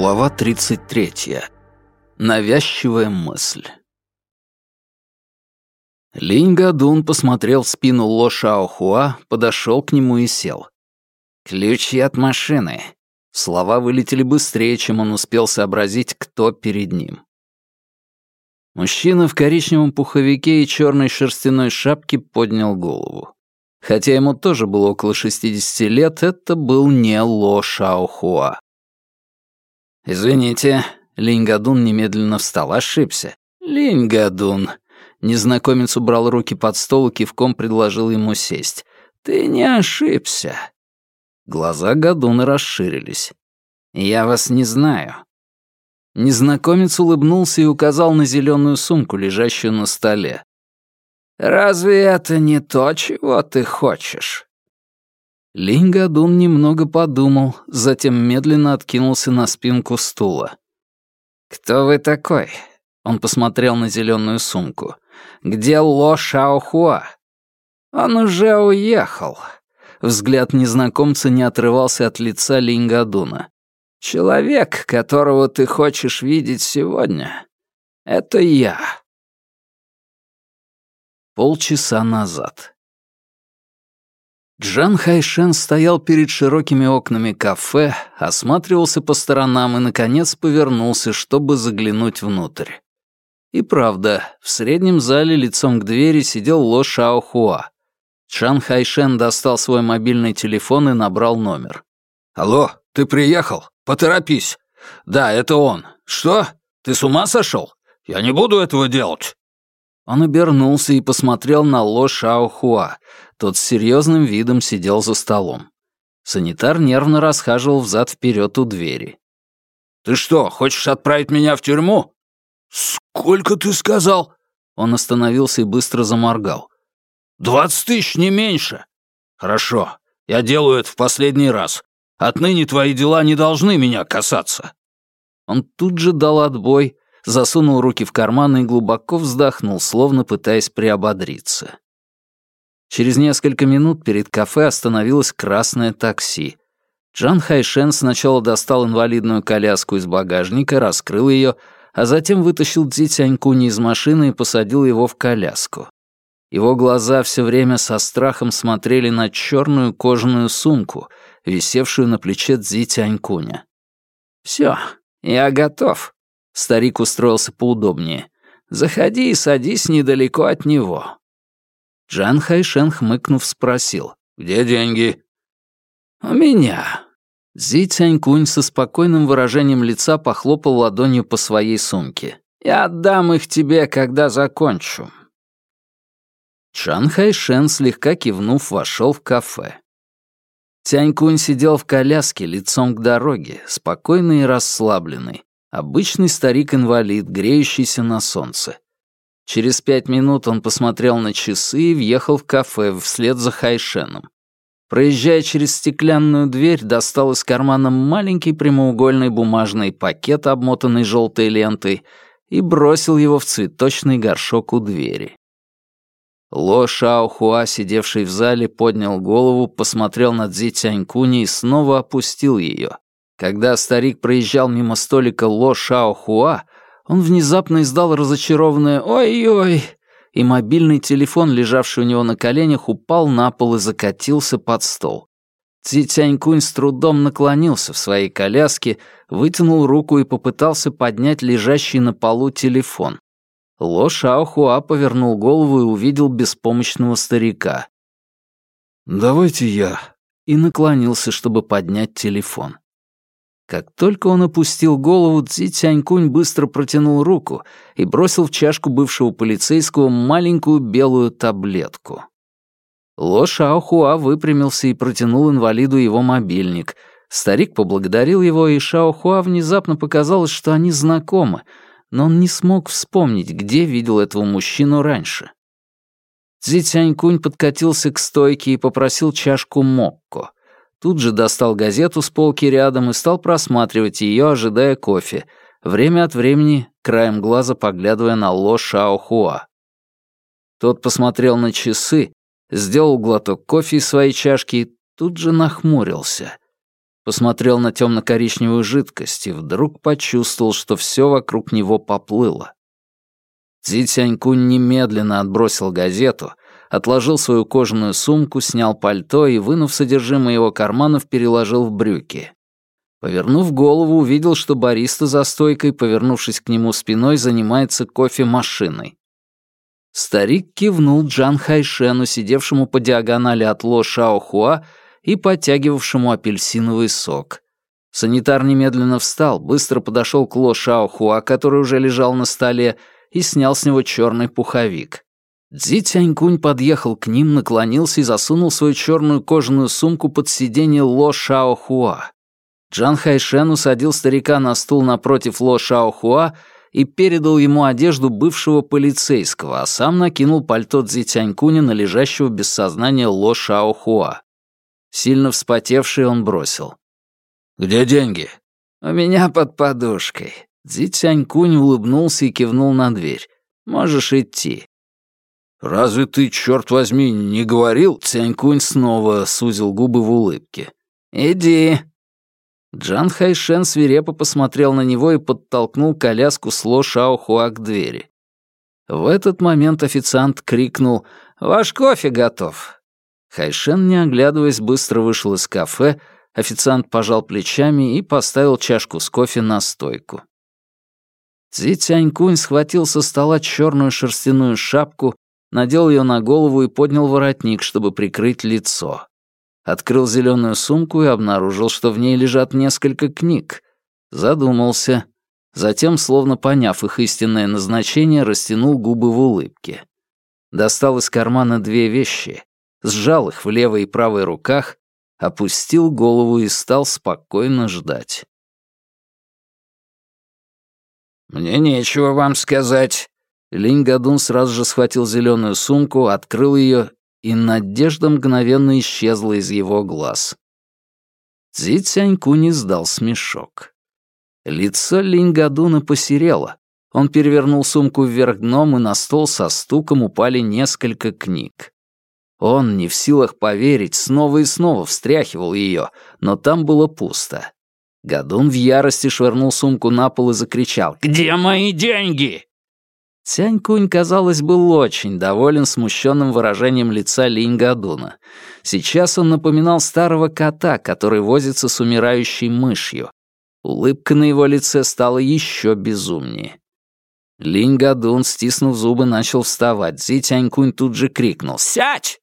Глава 33. Навязчивая мысль. Линь Гадун посмотрел в спину Ло Шаохуа, подошел к нему и сел. «Ключи от машины». Слова вылетели быстрее, чем он успел сообразить, кто перед ним. Мужчина в коричневом пуховике и черной шерстяной шапке поднял голову. Хотя ему тоже было около 60 лет, это был не Ло Шаохуа. «Извините», — Линьгадун немедленно встал, ошибся. «Линьгадун». Незнакомец убрал руки под стол и кивком предложил ему сесть. «Ты не ошибся». Глаза Гадуна расширились. «Я вас не знаю». Незнакомец улыбнулся и указал на зеленую сумку, лежащую на столе. «Разве это не то, чего ты хочешь?» Линь-Гадун немного подумал, затем медленно откинулся на спинку стула. «Кто вы такой?» Он посмотрел на зеленую сумку. «Где Ло Шаохуа?» «Он уже уехал». Взгляд незнакомца не отрывался от лица Линь-Гадуна. «Человек, которого ты хочешь видеть сегодня, это я». Полчаса назад. Джан Хайшен стоял перед широкими окнами кафе, осматривался по сторонам и, наконец, повернулся, чтобы заглянуть внутрь. И правда, в среднем зале лицом к двери сидел Ло Шаохуа. Джан Хайшен достал свой мобильный телефон и набрал номер. «Алло, ты приехал? Поторопись. Да, это он. Что? Ты с ума сошел? Я не буду этого делать». Он обернулся и посмотрел на Ло Шаохуа. Тот с серьезным видом сидел за столом. Санитар нервно расхаживал взад-вперед у двери. «Ты что, хочешь отправить меня в тюрьму?» «Сколько ты сказал?» Он остановился и быстро заморгал. «Двадцать тысяч, не меньше!» «Хорошо, я делаю это в последний раз. Отныне твои дела не должны меня касаться». Он тут же дал отбой, засунул руки в карманы и глубоко вздохнул, словно пытаясь приободриться. Через несколько минут перед кафе остановилось красное такси. Джан Хайшен сначала достал инвалидную коляску из багажника, раскрыл ее, а затем вытащил Цзи Тянькуни из машины и посадил его в коляску. Его глаза все время со страхом смотрели на черную кожаную сумку, висевшую на плече Цзи Тянькуня. «Все, я готов», Старик устроился поудобнее. «Заходи и садись недалеко от него». Джан Хайшен, хмыкнув, спросил. «Где деньги?» «У меня». Зи Цянькунь со спокойным выражением лица похлопал ладонью по своей сумке. «Я отдам их тебе, когда закончу». Чан Хайшен, слегка кивнув, вошел в кафе. Тянькунь сидел в коляске лицом к дороге, спокойный и расслабленный. Обычный старик-инвалид, греющийся на солнце. Через пять минут он посмотрел на часы и въехал в кафе вслед за Хайшеном. Проезжая через стеклянную дверь, достал из кармана маленький прямоугольный бумажный пакет, обмотанный желтой лентой, и бросил его в цветочный горшок у двери. Ло Шаохуа, сидевший в зале, поднял голову, посмотрел на Цзи Тянькуни и снова опустил ее. Когда старик проезжал мимо столика Ло Шао Хуа, он внезапно издал разочарованное «Ой-ой!» и мобильный телефон, лежавший у него на коленях, упал на пол и закатился под стол. Ци Тянькунь с трудом наклонился в своей коляске, вытянул руку и попытался поднять лежащий на полу телефон. Ло Шао Хуа повернул голову и увидел беспомощного старика. «Давайте я», и наклонился, чтобы поднять телефон. Как только он опустил голову, Цзи Тянькунь быстро протянул руку и бросил в чашку бывшего полицейского маленькую белую таблетку. Ло Шаохуа выпрямился и протянул инвалиду его мобильник. Старик поблагодарил его, и Шаохуа внезапно показалось, что они знакомы, но он не смог вспомнить, где видел этого мужчину раньше. Цзи Тянькунь подкатился к стойке и попросил чашку мокко — Тут же достал газету с полки рядом и стал просматривать ее, ожидая кофе, время от времени краем глаза поглядывая на Ло Шаохуа. Тот посмотрел на часы, сделал глоток кофе из своей чашки и тут же нахмурился. посмотрел на темно-коричневую жидкость и вдруг почувствовал, что все вокруг него поплыло. Цзи Цянькунь немедленно отбросил газету, отложил свою кожаную сумку, снял пальто и, вынув содержимое его карманов, переложил в брюки. Повернув голову, увидел, что бариста за стойкой, повернувшись к нему спиной, занимается кофемашиной. Старик кивнул Джан Хайшену, сидевшему по диагонали от Ло Шаохуа и подтягивавшему апельсиновый сок. Санитар немедленно встал, быстро подошел к Ло Шаохуа, который уже лежал на столе, и снял с него черный пуховик. Цзи Тянькунь подъехал к ним, наклонился и засунул свою черную кожаную сумку под сиденье Ло Шаохуа. Джан Хайшен усадил старика на стул напротив Ло Шаохуа и передал ему одежду бывшего полицейского, а сам накинул пальто Цзи Тянькуня на лежащего без сознания Ло Шаохуа. Сильно вспотевший он бросил. «Где деньги?» «У меня под подушкой». Цзи Тянькунь улыбнулся и кивнул на дверь. «Можешь идти». «Разве ты, черт возьми, не говорил?» Цянькунь снова сузил губы в улыбке. «Иди». Джан Хайшен свирепо посмотрел на него и подтолкнул коляску с Ло Шаохуа к двери. В этот момент официант крикнул «Ваш кофе готов!». Хайшен, не оглядываясь, быстро вышел из кафе, официант пожал плечами и поставил чашку с кофе на стойку. Цзи Цянькунь схватил со стола черную шерстяную шапку, надел ее на голову и поднял воротник, чтобы прикрыть лицо. Открыл зеленую сумку и обнаружил, что в ней лежат несколько книг. Задумался. Затем, словно поняв их истинное назначение, растянул губы в улыбке. Достал из кармана две вещи, сжал их в левой и правой руках, опустил голову и стал спокойно ждать. «Мне нечего вам сказать». Линь Гадун сразу же схватил зеленую сумку, открыл ее, и надежда мгновенно исчезла из его глаз. Цзи Цянькунь издал смешок. Лицо Линь Гадуна посерело. Он перевернул сумку вверх дном, и на стол со стуком упали несколько книг. Он, не в силах поверить, снова и снова встряхивал ее, но там было пусто. Гадун в ярости швырнул сумку на пол и закричал «Где мои деньги?» Цянь-Кунь, казалось, был очень доволен смущенным выражением лица Линь Гадуна. Сейчас он напоминал старого кота, который возится с умирающей мышью. Улыбка на его лице стала еще безумнее. Линь Гадун, стиснув зубы, начал вставать. Зи Тянь-Кунь тут же крикнул «Сядь!»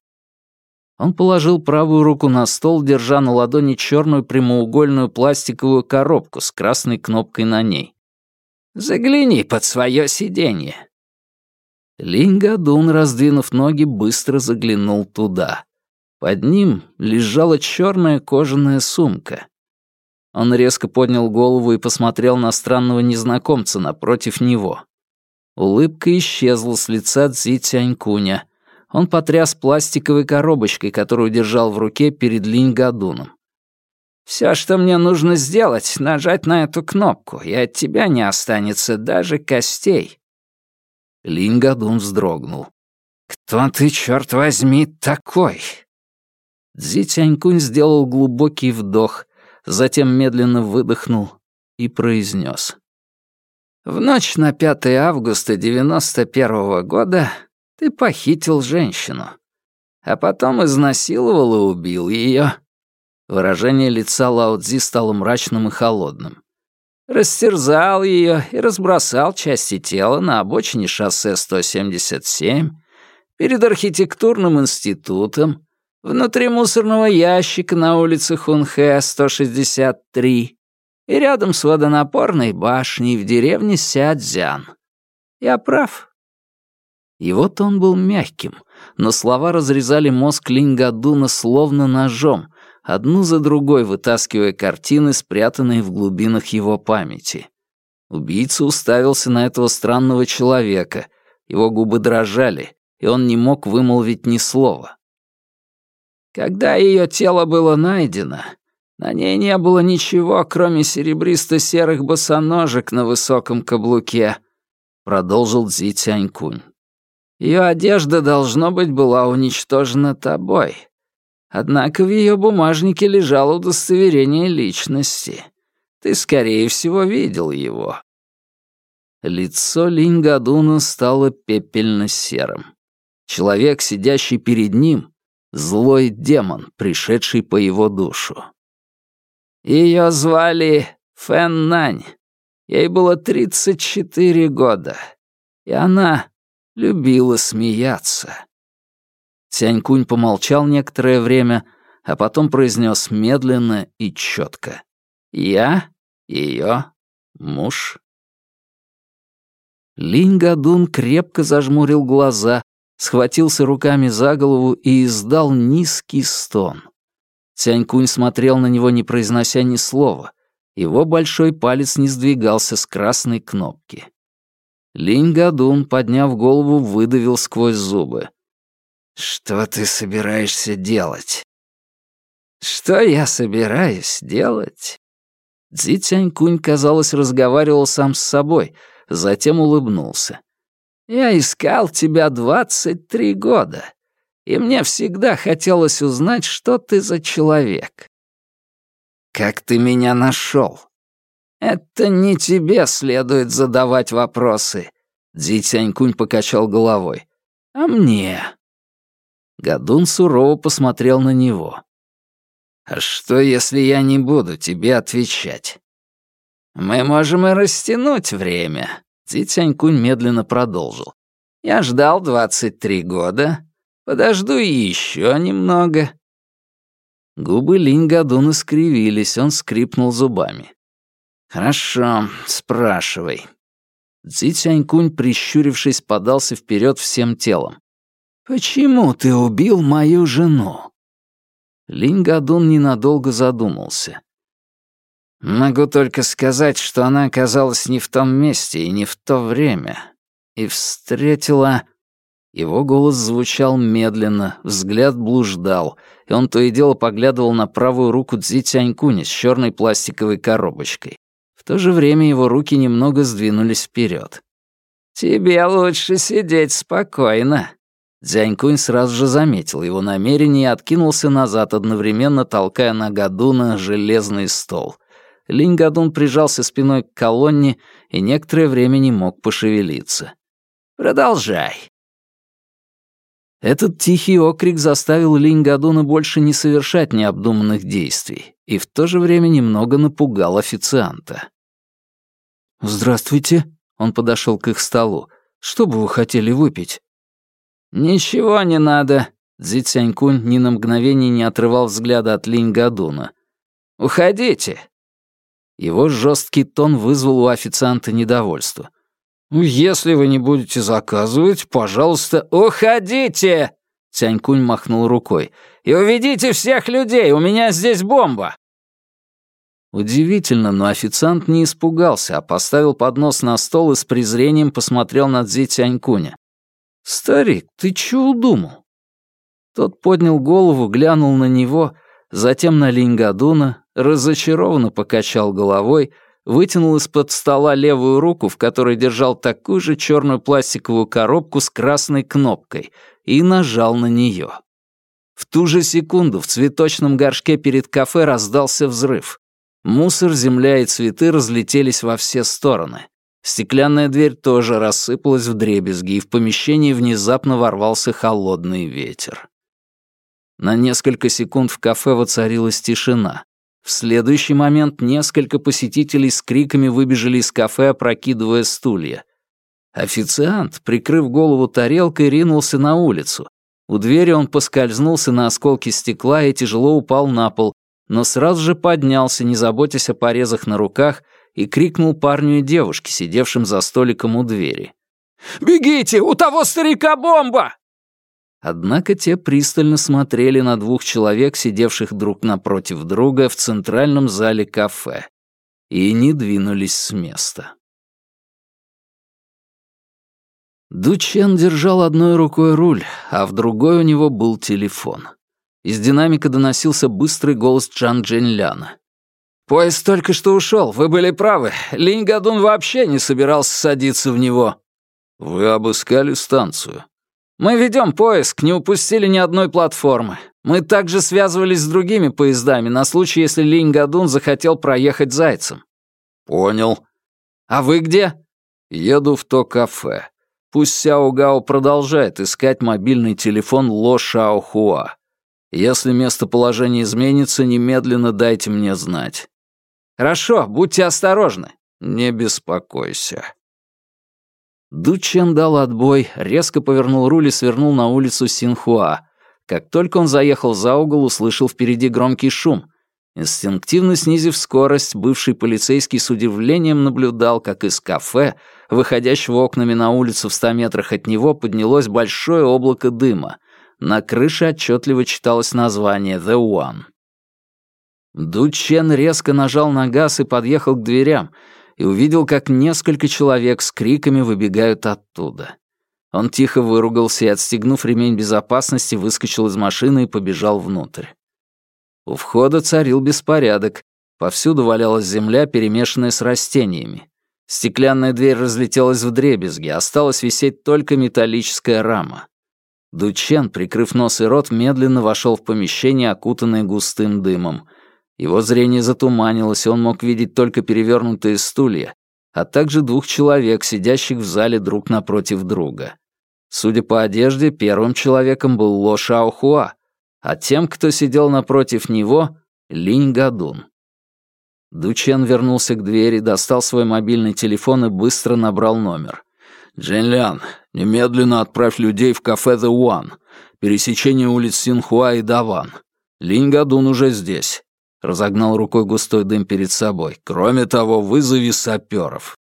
Он положил правую руку на стол, держа на ладони черную прямоугольную пластиковую коробку с красной кнопкой на ней. «Загляни под свое сиденье». Линь-Гадун, раздвинув ноги, быстро заглянул туда. Под ним лежала черная кожаная сумка. Он резко поднял голову и посмотрел на странного незнакомца напротив него. Улыбка исчезла с лица Цзи Тянькуня — он потряс пластиковой коробочкой, которую держал в руке перед Линь-Гадуном. «Все, что мне нужно сделать, нажать на эту кнопку, и от тебя не останется даже костей». Линь-Гадун вздрогнул. «Кто ты, черт возьми, такой?» Цзи Тянькунь сделал глубокий вдох, затем медленно выдохнул и произнес. В ночь на 5 августа 91 -го года ты похитил женщину, а потом изнасиловал и убил ее. Выражение лица Лао Цзи стало мрачным и холодным. Растерзал ее и разбросал части тела на обочине шоссе 177, перед архитектурным институтом, внутри мусорного ящика на улице Хунхэ 163 и рядом с водонапорной башней в деревне Сядзян. Я прав. Его тон был мягким, но слова разрезали мозг Лингадуна словно ножом, одну за другой вытаскивая картины, спрятанные в глубинах его памяти. Убийца уставился на этого странного человека, его губы дрожали, и он не мог вымолвить ни слова. Когда ее тело было найдено, на ней не было ничего, кроме серебристо-серых босоножек на высоком каблуке, продолжил Цзи Тянькунь. Ее одежда, должно быть, была уничтожена тобой. Однако в ее бумажнике лежало удостоверение личности. Ты, скорее всего, видел его». Лицо Линь-Гадуна стало пепельно-серым. Человек, сидящий перед ним, — злой демон, пришедший по его душу. Ее звали Фэн Нань. Ей было 34 года, и она любила смеяться. Тянькунь помолчал некоторое время, а потом произнес медленно и четко. «Я ее муж». Линь Гадун крепко зажмурил глаза, схватился руками за голову и издал низкий стон. Тянькунь смотрел на него, не произнося ни слова. Его большой палец не сдвигался с красной кнопки. Линь Гадун, подняв голову, выдавил сквозь зубы. «Что ты собираешься делать?» «Что я собираюсь делать?» Цзи Тянькунь, казалось, разговаривал сам с собой, затем улыбнулся. «Я искал тебя двадцать три года, и мне всегда хотелось узнать, что ты за человек». «Как ты меня нашел?» «Это не тебе следует задавать вопросы», — Цзи Тянькунь покачал головой, — «а мне». Гадун сурово посмотрел на него. «А что, если я не буду тебе отвечать?» «Мы можем и растянуть время», — Цзи Цянькунь медленно продолжил. «Я ждал двадцать три года. Подожду еще немного». Губы Линь Гадуна скривились, он скрипнул зубами. «Хорошо, спрашивай». Цзи Цянькунь, прищурившись, подался вперед всем телом. «Почему ты убил мою жену?» Линь Гадун ненадолго задумался. «Могу только сказать, что она оказалась не в том месте и не в то время. И встретила...» Его голос звучал медленно, взгляд блуждал, и он то и дело поглядывал на правую руку Цзи Тянькуни с черной пластиковой коробочкой. В то же время его руки немного сдвинулись вперед. «Тебе лучше сидеть спокойно», Дзянькунь сразу же заметил его намерение и откинулся назад, одновременно толкая на Гадуна железный стол. Линь Гадун прижался спиной к колонне и некоторое время не мог пошевелиться. «Продолжай». Этот тихий окрик заставил Линь Гадуна больше не совершать необдуманных действий и в то же время немного напугал официанта. «Здравствуйте», — он подошел к их столу. «Что бы вы хотели выпить?» «Ничего не надо», — Цзи Цянькунь ни на мгновение не отрывал взгляда от Линь Гадуна. «Уходите!» Его жесткий тон вызвал у официанта недовольство. «Ну, «Если вы не будете заказывать, пожалуйста, уходите!» Цянькунь махнул рукой. «И уведите всех людей, у меня здесь бомба!» Удивительно, но официант не испугался, а поставил поднос на стол и с презрением посмотрел на Цзи Цянькуня. «Старик, ты чего удумал?» Тот поднял голову, глянул на него, затем на Лингадуна, разочарованно покачал головой, вытянул из-под стола левую руку, в которой держал такую же черную пластиковую коробку с красной кнопкой, и нажал на нее. В ту же секунду в цветочном горшке перед кафе раздался взрыв. Мусор, земля и цветы разлетелись во все стороны. Стеклянная дверь тоже рассыпалась в дребезги, и в помещении внезапно ворвался холодный ветер. На несколько секунд в кафе воцарилась тишина. В следующий момент несколько посетителей с криками выбежали из кафе, опрокидывая стулья. Официант, прикрыв голову тарелкой, ринулся на улицу. У двери он поскользнулся на осколки стекла и тяжело упал на пол, но сразу же поднялся, не заботясь о порезах на руках, и крикнул парню и девушке, сидевшим за столиком у двери. «Бегите! У того старика бомба!» Однако те пристально смотрели на двух человек, сидевших друг напротив друга в центральном зале кафе, и не двинулись с места. Дучен держал одной рукой руль, а в другой у него был телефон. Из динамика доносился быстрый голос Чан Дженляна. «Поезд только что ушел, вы были правы. Линь Гадун вообще не собирался садиться в него». «Вы обыскали станцию?» Мы ведем поиск, не упустили ни одной платформы. Мы также связывались с другими поездами на случай, если Линь Гадун захотел проехать зайцем». «Понял». «А вы где?» «Еду в то кафе. Пусть Сяо Гао продолжает искать мобильный телефон Ло Шао Хуа. Если местоположение изменится, немедленно дайте мне знать». «Хорошо, будьте осторожны». «Не беспокойся». Ду Чен дал отбой, резко повернул руль и свернул на улицу Синхуа. Как только он заехал за угол, услышал впереди громкий шум. Инстинктивно снизив скорость, бывший полицейский с удивлением наблюдал, как из кафе, выходящего окнами на улицу в ста метрах от него, поднялось большое облако дыма. На крыше отчетливо читалось название «The One». Ду Чен резко нажал на газ и подъехал к дверям — и увидел, как несколько человек с криками выбегают оттуда. Он тихо выругался и, отстегнув ремень безопасности, выскочил из машины и побежал внутрь. У входа царил беспорядок. Повсюду валялась земля, перемешанная с растениями. Стеклянная дверь разлетелась в дребезги, осталась висеть только металлическая рама. Дучен, прикрыв нос и рот, медленно вошел в помещение, окутанное густым дымом. Его зрение затуманилось, и он мог видеть только перевернутые стулья, а также двух человек, сидящих в зале друг напротив друга. Судя по одежде, первым человеком был Ло Шаохуа, а тем, кто сидел напротив него, Линь Гадун. Дучен вернулся к двери, достал свой мобильный телефон и быстро набрал номер. «Джин немедленно отправь людей в кафе The One. Пересечение улиц Синхуа и Даван. Линь Гадун уже здесь. Разогнал рукой густой дым перед собой. «Кроме того, вызови саперов».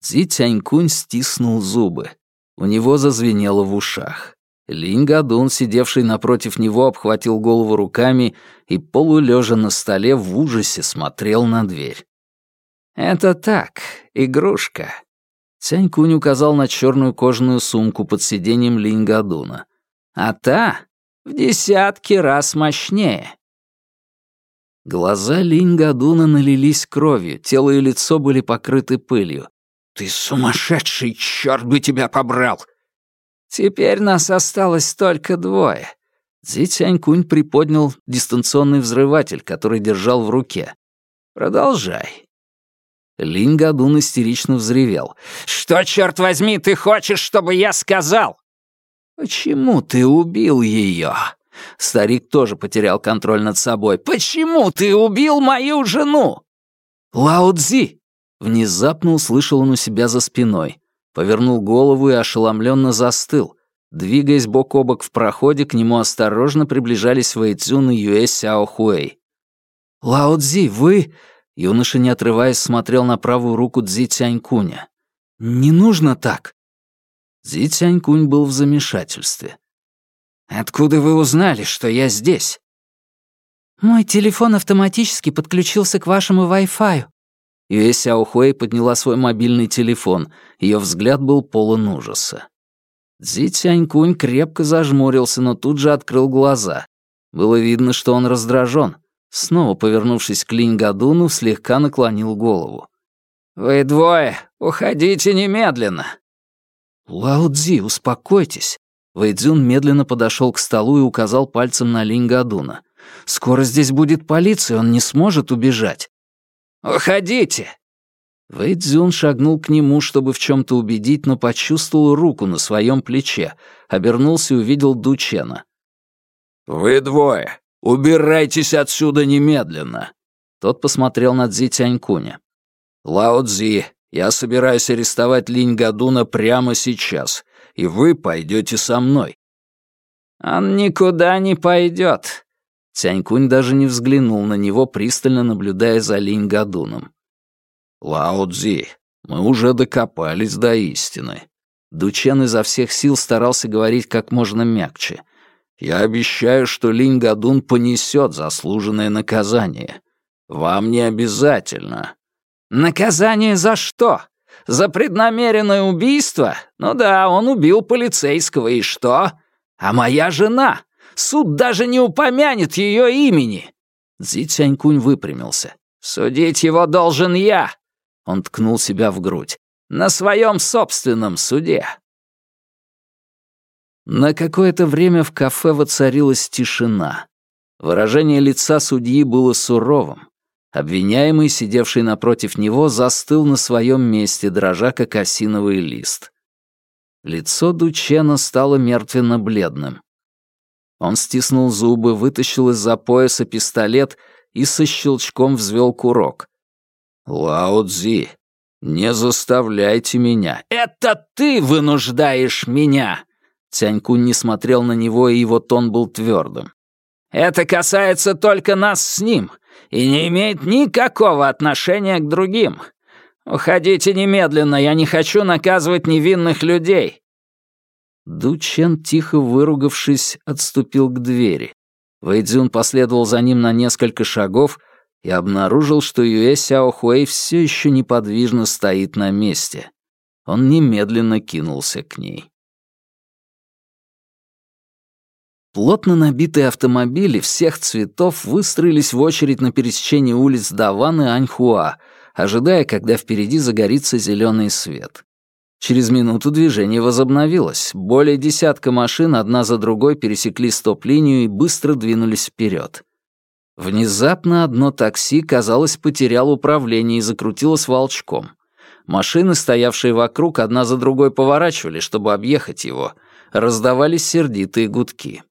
Цзи Тянькунь стиснул зубы. У него зазвенело в ушах. Линь Гадун, сидевший напротив него, обхватил голову руками и, полулежа на столе, в ужасе смотрел на дверь. «Это так, игрушка». Цянькунь указал на черную кожаную сумку под сиденьем Линь Гадуна. «А та в десятки раз мощнее. Глаза Линь Гадуна налились кровью, тело и лицо были покрыты пылью. «Ты сумасшедший, черт бы тебя побрал!» «Теперь нас осталось только двое». Цзи Цянькунь приподнял дистанционный взрыватель, который держал в руке. «Продолжай». Линь Гадун истерично взревел. «Что, черт возьми, ты хочешь, чтобы я сказал?» «Почему ты убил ее?» Старик тоже потерял контроль над собой. «Почему ты убил мою жену?» «Лао Цзи!» Внезапно услышал он у себя за спиной. Повернул голову и ошеломленно застыл. Двигаясь бок о бок в проходе, к нему осторожно приближались Вэйцзюн и Юэ Сяо Хуэй. «Лао Цзи, вы...» Юноша, не отрываясь, смотрел на правую руку Цзи Цянькуня. «Не нужно так. Зи Цянькунь был в замешательстве. «Откуда вы узнали, что я здесь?» «Мой телефон автоматически подключился к вашему Wi-Fi». Юэ Сяохуэй подняла свой мобильный телефон. Ее взгляд был полон ужаса. Цзи Цянькунь крепко зажмурился, но тут же открыл глаза. Было видно, что он раздражен. Снова повернувшись к Линь Гадуну, слегка наклонил голову. «Вы двое, уходите немедленно. «Лао Цзи, успокойтесь!» Вэйдзюн медленно подошел к столу и указал пальцем на Линь Гадуна. «Скоро здесь будет полиция, он не сможет убежать». «Уходите!» Вэйдзюн шагнул к нему, чтобы в чем-то убедить, но почувствовал руку на своем плече, обернулся и увидел Дучена. «Вы двое, убирайтесь отсюда немедленно!» Тот посмотрел на Цзи Тянькуня. «Лао Цзи, я собираюсь арестовать Линь Гадуна прямо сейчас, и вы пойдете со мной». «Он никуда не пойдет». Тянькунь даже не взглянул на него, пристально наблюдая за Линь Гадуном. «Лао Цзи, мы уже докопались до истины». Дучен изо всех сил старался говорить как можно мягче. «Я обещаю, что Линь Гадун понесет заслуженное наказание. Вам не обязательно, Наказание за что? За преднамеренное убийство? Ну да, он убил полицейского, и что? А моя жена? Суд даже не упомянет ее имени. Цзи Цянькунь выпрямился. «Судить его должен я!» Он ткнул себя в грудь. На своем собственном суде. На какое-то время в кафе воцарилась тишина. Выражение лица судьи было суровым. Обвиняемый, сидевший напротив него, застыл на своем месте, дрожа как осиновый лист. Лицо Дучена стало мертвенно-бледным. Он стиснул зубы, вытащил из-за пояса пистолет и со щелчком взвел курок. «Лао Цзи, не заставляйте меня». «Это ты вынуждаешь меня!» Цянькун не смотрел на него, и его тон был твердым. «Это касается только нас с ним и не имеет никакого отношения к другим. Уходите немедленно, я не хочу наказывать невинных людей». Дучен, тихо выругавшись, отступил к двери. Вэйдзюн последовал за ним на несколько шагов и обнаружил, что Юэ Сяохуэй все еще неподвижно стоит на месте. Он немедленно кинулся к ней. Плотно набитые автомобили всех цветов выстроились в очередь на пересечении улиц Даван и Аньхуа, ожидая, когда впереди загорится зеленый свет. Через минуту движение возобновилось. Более десятка машин одна за другой пересекли стоп-линию и быстро двинулись вперед. Внезапно одно такси, казалось, потеряло управление и закрутилось волчком. Машины, стоявшие вокруг, одна за другой поворачивали, чтобы объехать его. Раздавались сердитые гудки.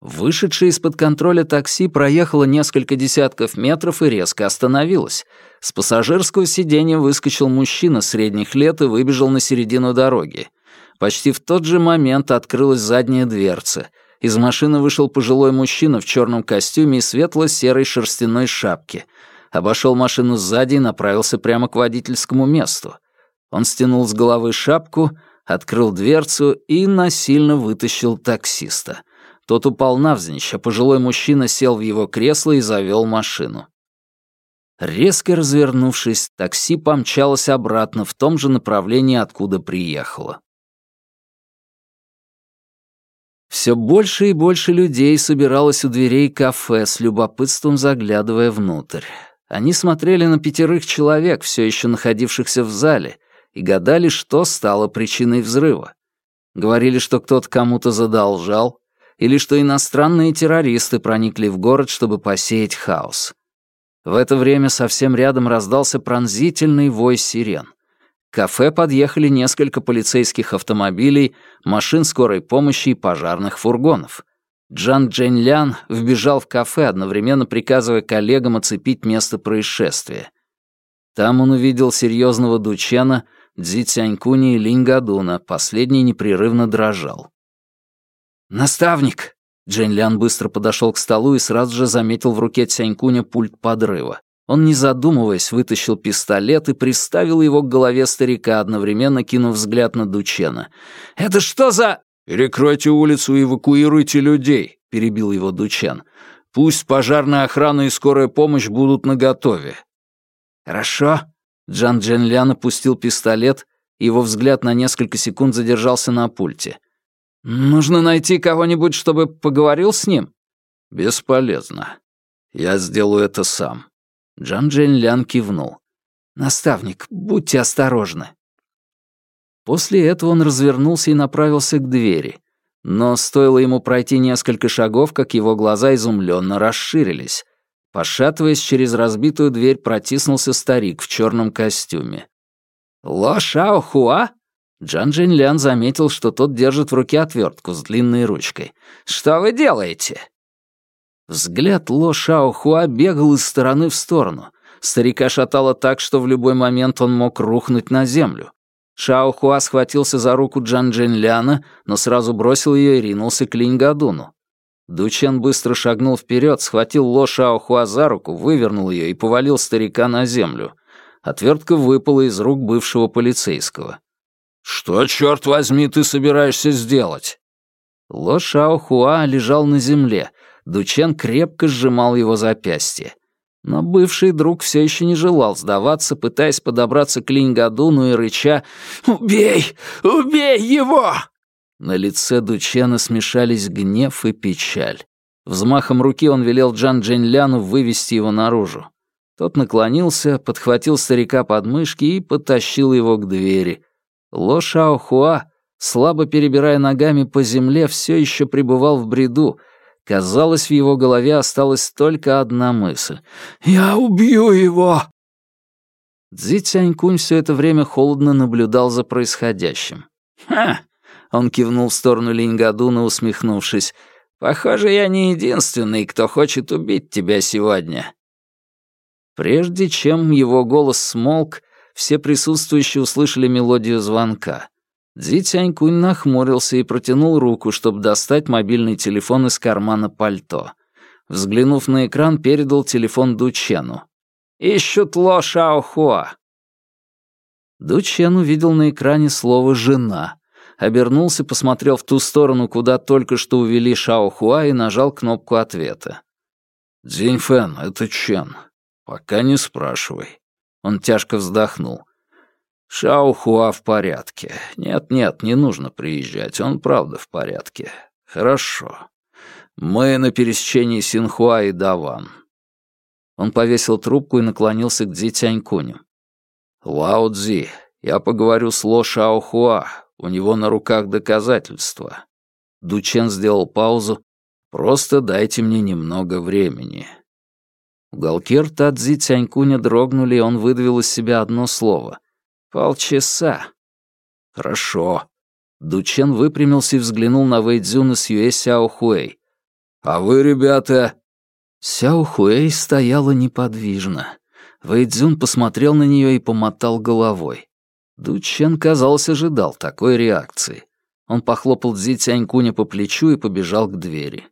Вышедшее из-под контроля такси проехало несколько десятков метров и резко остановилось. С пассажирского сиденья выскочил мужчина средних лет и выбежал на середину дороги. Почти в тот же момент открылась задняя дверца. Из машины вышел пожилой мужчина в черном костюме и светло-серой шерстяной шапке. Обошел машину сзади и направился прямо к водительскому месту. Он стянул с головы шапку, открыл дверцу и насильно вытащил таксиста. Тот упал навзничь, а пожилой мужчина сел в его кресло и завел машину. Резко развернувшись, такси помчалось обратно в том же направлении, откуда приехало. Все больше и больше людей собиралось у дверей кафе, с любопытством заглядывая внутрь. Они смотрели на пятерых человек, все еще находившихся в зале, и гадали, что стало причиной взрыва. Говорили, что кто-то кому-то задолжал, или что иностранные террористы проникли в город, чтобы посеять хаос. В это время совсем рядом раздался пронзительный вой сирен. К кафе подъехали несколько полицейских автомобилей, машин скорой помощи и пожарных фургонов. Джан Джэньлян вбежал в кафе, одновременно приказывая коллегам оцепить место происшествия. Там он увидел серьезного Дучена, Дзи Цянькуни и Линь Гадуна, последний непрерывно дрожал. «Наставник!» Джейн Лян быстро подошел к столу и сразу же заметил в руке Цянькуня пульт подрыва. Он, не задумываясь, вытащил пистолет и приставил его к голове старика, одновременно кинув взгляд на Дучена. «Это что за...» «Перекройте улицу и эвакуируйте людей», — перебил его Дучен. «Пусть пожарная охрана и скорая помощь будут наготове». «Хорошо». Джан Джен Лян опустил пистолет, его взгляд на несколько секунд задержался на пульте. «Нужно найти кого-нибудь, чтобы поговорил с ним?» «Бесполезно. Я сделаю это сам». Джан Джен Лян кивнул. «Наставник, будьте осторожны». После этого он развернулся и направился к двери. Но стоило ему пройти несколько шагов, как его глаза изумленно расширились. Пошатываясь через разбитую дверь, протиснулся старик в черном костюме. «Ло Шао Хуа?» Джан Джин Лян заметил, что тот держит в руке отвертку с длинной ручкой. «Что вы делаете?» Взгляд Ло Шао Хуа бегал из стороны в сторону. Старика шатало так, что в любой момент он мог рухнуть на землю. Шао Хуа схватился за руку Джан Джин Ляна, но сразу бросил ее и ринулся к Линь Гадуну. Дучен быстро шагнул вперед, схватил Ло Шао Хуа за руку, вывернул ее и повалил старика на землю. Отвертка выпала из рук бывшего полицейского. «Что, черт возьми, ты собираешься сделать?» Ло Шао Хуа лежал на земле. Дучен крепко сжимал его запястье. Но бывший друг все еще не желал сдаваться, пытаясь подобраться к Линьгадуну и рыча «Убей! Убей его!» На лице Дучена смешались гнев и печаль. Взмахом руки он велел Джан Дженляну вывести его наружу. Тот наклонился, подхватил старика под мышки и потащил его к двери. Ло Шаохуа, слабо перебирая ногами по земле, все еще пребывал в бреду. Казалось, в его голове осталась только одна мысль. «Я убью его!» Цзи Цянькунь все это время холодно наблюдал за происходящим. «Ха!» — он кивнул в сторону Линьгадуна, усмехнувшись. «Похоже, я не единственный, кто хочет убить тебя сегодня». Прежде чем его голос смолк, все присутствующие услышали мелодию звонка. Дзи Цянькунь нахмурился и протянул руку, чтобы достать мобильный телефон из кармана пальто. Взглянув на экран, передал телефон Дучену. Ищут Ло Шаохуа». Ду Чен увидел на экране слово «жена». Обернулся, посмотрел в ту сторону, куда только что увели Шаохуа и нажал кнопку ответа. «Дзиньфэн, это Чен. Пока не спрашивай». Он тяжко вздохнул. «Шаохуа в порядке. Нет-нет, не нужно приезжать, он правда в порядке. Хорошо. Мы на пересечении Синхуа и Даван. Он повесил трубку и наклонился к Дзи Тянькуню. «Лао Цзи, я поговорю с Ло Шаохуа, у него на руках доказательства». Дучен сделал паузу. «Просто дайте мне немного времени». Уголки рта Цзи Тянькуня дрогнули, и он выдавил из себя одно слово. «Полчаса». «Хорошо». Дучен выпрямился и взглянул на Вэйдзюна с Юэ Сяохуэй. «А вы, ребята, Сяо Хуэй стояла неподвижно. Вэйдзюн посмотрел на нее и помотал головой. Ду Чен, казалось, ожидал такой реакции. Он похлопал Цзи Цянькуня по плечу и побежал к двери.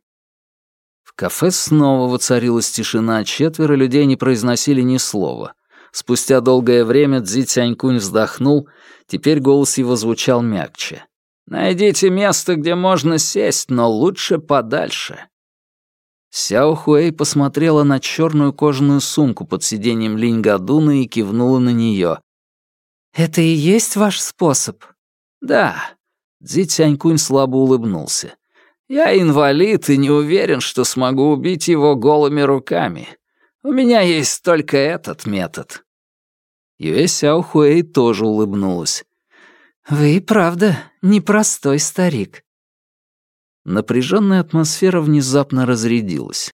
Кафе снова воцарилась тишина, четверо людей не произносили ни слова. Спустя долгое время Цзи Цянькунь вздохнул, теперь голос его звучал мягче. «Найдите место, где можно сесть, но лучше подальше. Сяо Хуэй посмотрела на черную кожаную сумку под сиденьем Линь Гадуна и кивнула на нее. «Это и есть ваш способ?» «Да». Цзи Цянькунь слабо улыбнулся. «Я инвалид и не уверен, что смогу убить его голыми руками. У меня есть только этот метод». Юэ Сяо Хуэй тоже улыбнулась. «Вы и правда непростой старик. Напряженная атмосфера внезапно разрядилась.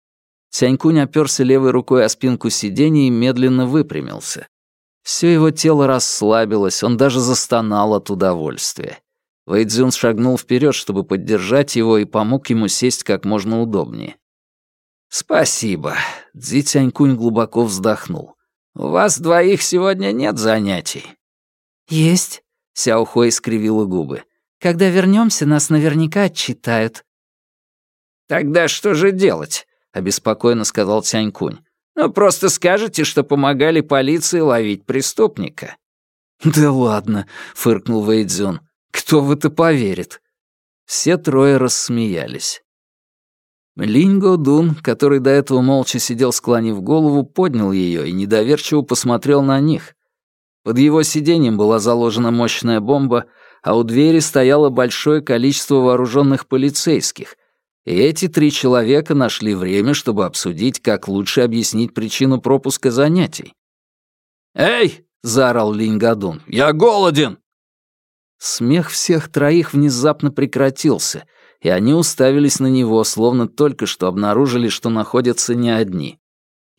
Сянькунь оперся левой рукой о спинку сиденья и медленно выпрямился. Все его тело расслабилось, он даже застонал от удовольствия. Вэйдзюн шагнул вперед, чтобы поддержать его, и помог ему сесть как можно удобнее. «Спасибо», — Цзи Тянькунь глубоко вздохнул. «У вас двоих сегодня нет занятий?» «Есть», — Сяохуэй скривила губы. Когда вернемся, нас наверняка отчитают». «Тогда что же делать?» — обеспокоенно сказал Тянькунь. «Ну, просто скажете, что помогали полиции ловить преступника». «Да ладно», — фыркнул Вэйдзюн. «Кто в это поверит?» Все трое рассмеялись. Линго Дун, который до этого молча сидел, склонив голову, поднял ее и недоверчиво посмотрел на них. Под его сиденьем была заложена мощная бомба, а у двери стояло большое количество вооруженных полицейских, и эти три человека нашли время, чтобы обсудить, как лучше объяснить причину пропуска занятий. «Эй!» — заорал Линьгадун. «Я голоден!» Смех всех троих внезапно прекратился, и они уставились на него, словно только что обнаружили, что находятся не одни.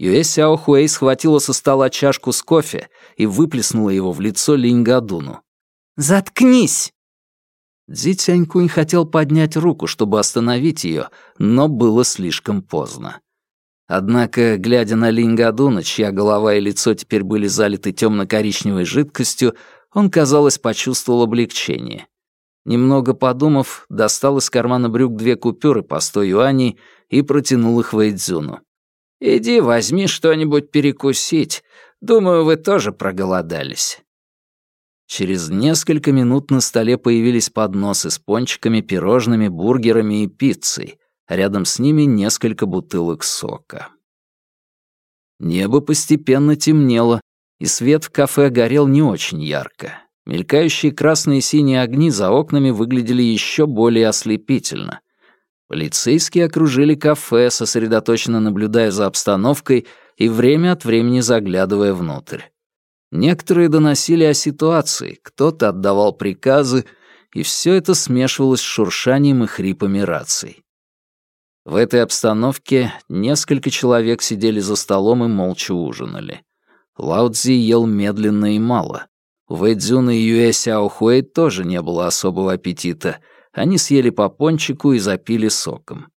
Юэ Сяо Хуэй схватила со стола чашку с кофе и выплеснула его в лицо Линьгадуну. «Заткнись!» Дзи Тянькунь хотел поднять руку, чтобы остановить ее, но было слишком поздно. Однако, глядя на Линьгадуна, чья голова и лицо теперь были залиты темно-коричневой жидкостью, он, казалось, почувствовал облегчение. Немного подумав, достал из кармана брюк две купюры по сто юаней и протянул их Вэйдзюну. «Иди, возьми что-нибудь перекусить. Думаю, вы тоже проголодались». Через несколько минут на столе появились подносы с пончиками, пирожными, бургерами и пиццей. Рядом с ними несколько бутылок сока. Небо постепенно темнело, и свет в кафе горел не очень ярко. Мелькающие красные и синие огни за окнами выглядели еще более ослепительно. Полицейские окружили кафе, сосредоточенно наблюдая за обстановкой и время от времени заглядывая внутрь. Некоторые доносили о ситуации, кто-то отдавал приказы, и все это смешивалось с шуршанием и хрипами раций. В этой обстановке несколько человек сидели за столом и молча ужинали. Лаудзи ел медленно и мало. У Вэйдзюна и Юэ Сяохуэй тоже не было особого аппетита. Они съели по пончику и запили соком.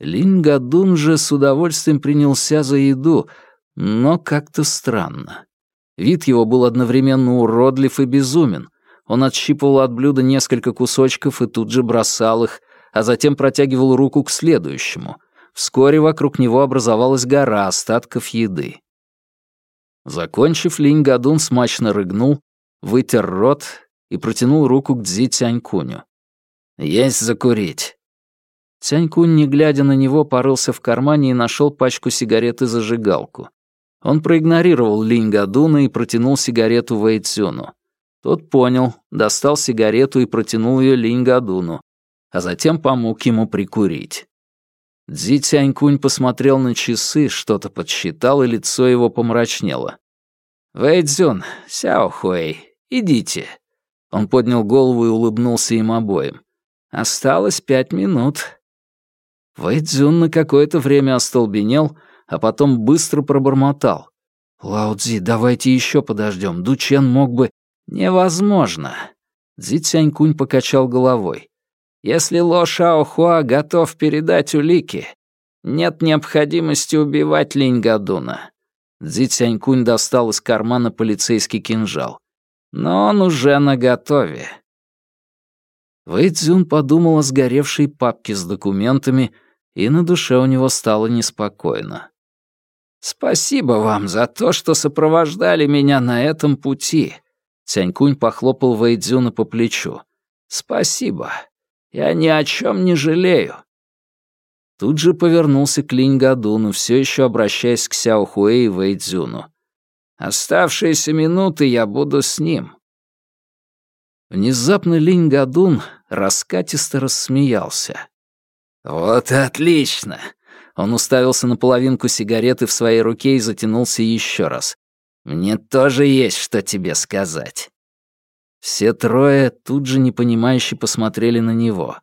Линь Гадун же с удовольствием принялся за еду, но как-то странно. Вид его был одновременно уродлив и безумен. Он отщипывал от блюда несколько кусочков и тут же бросал их, а затем протягивал руку к следующему. Вскоре вокруг него образовалась гора остатков еды. Закончив, Линь Гадун смачно рыгнул, вытер рот и протянул руку к Дзи Тянькуню. «Есть закурить». Тянькунь, не глядя на него, порылся в кармане и нашел пачку сигарет и зажигалку. Он проигнорировал Линь Гадуна и протянул сигарету Вэй Цюну. Тот понял, достал сигарету и протянул ее Линь Гадуну, а затем помог ему прикурить. Дзи Тянькунь посмотрел на часы, что-то подсчитал, и лицо его помрачнело. «Вэйдзюн, Сяо Хуэй, идите». Он поднял голову и улыбнулся им обоим. «Осталось пять минут». Вэйдзюн на какое-то время остолбенел, а потом быстро пробормотал. «Лаудзи, давайте еще подождем. Дучен мог бы...» «Невозможно». Дзи Цянькунь покачал головой. Если Ло Шаохуа готов передать улики, нет необходимости убивать Линь Гадуна. Цзи Цянькунь достал из кармана полицейский кинжал. Но он уже наготове. Вэй Цзюн подумал о сгоревшей папке с документами, и на душе у него стало неспокойно. «Спасибо вам за то, что сопровождали меня на этом пути», Цянькунь похлопал Вэйдзюна по плечу. «Спасибо. Я ни о чем не жалею». Тут же повернулся к Линь Гадуну, все еще обращаясь к Сяо Хуэй и Вэй Цзюну. «Оставшиеся минуты я буду с ним». Внезапно Линь Гадун раскатисто рассмеялся. «Вот отлично!» Он уставился на половинку сигареты в своей руке и затянулся еще раз. «Мне тоже есть что тебе сказать». Все трое тут же непонимающе посмотрели на него.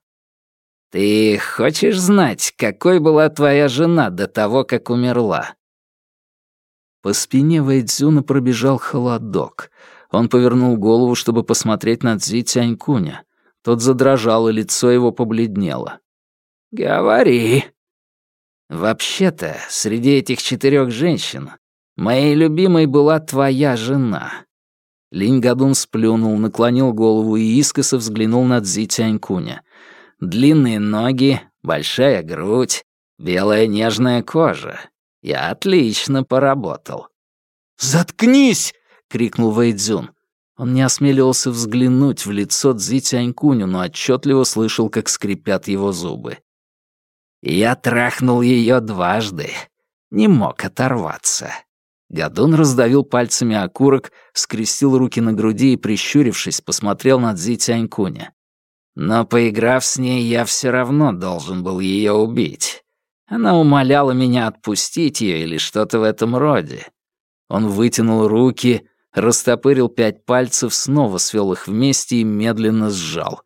«Ты хочешь знать, какой была твоя жена до того, как умерла?» По спине Вэйдзюна пробежал холодок. Он повернул голову, чтобы посмотреть на Цзи Тянькуня. Тот задрожал, и лицо его побледнело. «Говори». «Вообще-то, среди этих четырех женщин моей любимой была твоя жена. Линь Гадун сплюнул, наклонил голову и искоса взглянул на Цзи Тянькуня. Длинные ноги, большая грудь, белая нежная кожа. Я отлично поработал. «Заткнись!» — крикнул Вэйдзюн. Он не осмеливался взглянуть в лицо Цзи Тянькуню, но отчетливо слышал, как скрипят его зубы. «Я трахнул ее дважды. Не мог оторваться. Гадун раздавил пальцами окурок, скрестил руки на груди и, прищурившись, посмотрел на Цзи Тянькуня. Но, поиграв с ней, я все равно должен был ее убить. Она умоляла меня отпустить ее или что-то в этом роде. Он вытянул руки, растопырил пять пальцев, снова свел их вместе и медленно сжал.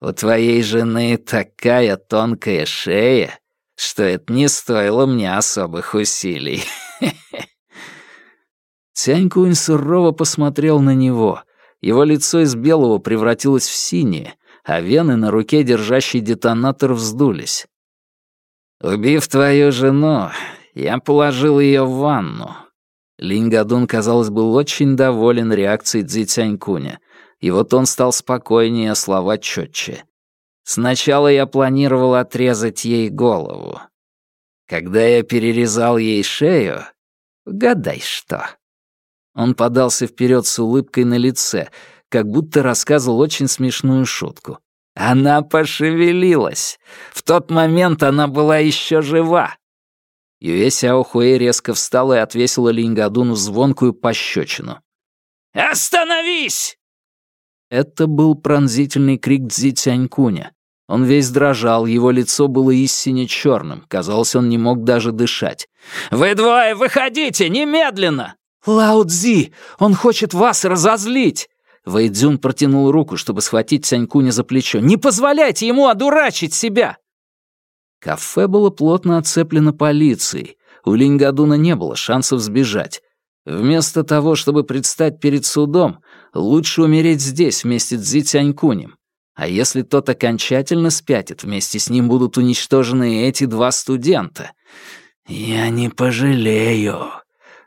«У твоей жены такая тонкая шея, что это не стоило мне особых усилий». Цянькунь сурово посмотрел на него. Его лицо из белого превратилось в синее, а вены на руке, держащей детонатор, вздулись. «Убив твою жену, я положил ее в ванну». Линь Гадун, казалось, был очень доволен реакцией Цзи Цянькуня. И вот он стал спокойнее, а слова четче. «Сначала я планировал отрезать ей голову. Когда я перерезал ей шею, гадай что». Он подался вперед с улыбкой на лице, как будто рассказывал очень смешную шутку. Она пошевелилась. В тот момент она была еще жива. Юэ Сяохуэй резко встала и отвесила Лингадуну звонкую пощечину. «Остановись!» Это был пронзительный крик Цзи Цянькуня. Он весь дрожал, его лицо было истинно черным. Казалось, он не мог даже дышать. «Вы двое, выходите, немедленно!» «Лао Цзи! Он хочет вас разозлить!» Вэйдзюн протянул руку, чтобы схватить Цянькуня за плечо. «Не позволяйте ему одурачить себя!» Кафе было плотно оцеплено полицией. У Линьгадуна не было шансов сбежать. Вместо того, чтобы предстать перед судом, лучше умереть здесь вместе с Зи Цянькунем. А если тот окончательно спятит, вместе с ним будут уничтожены эти два студента. Я не пожалею.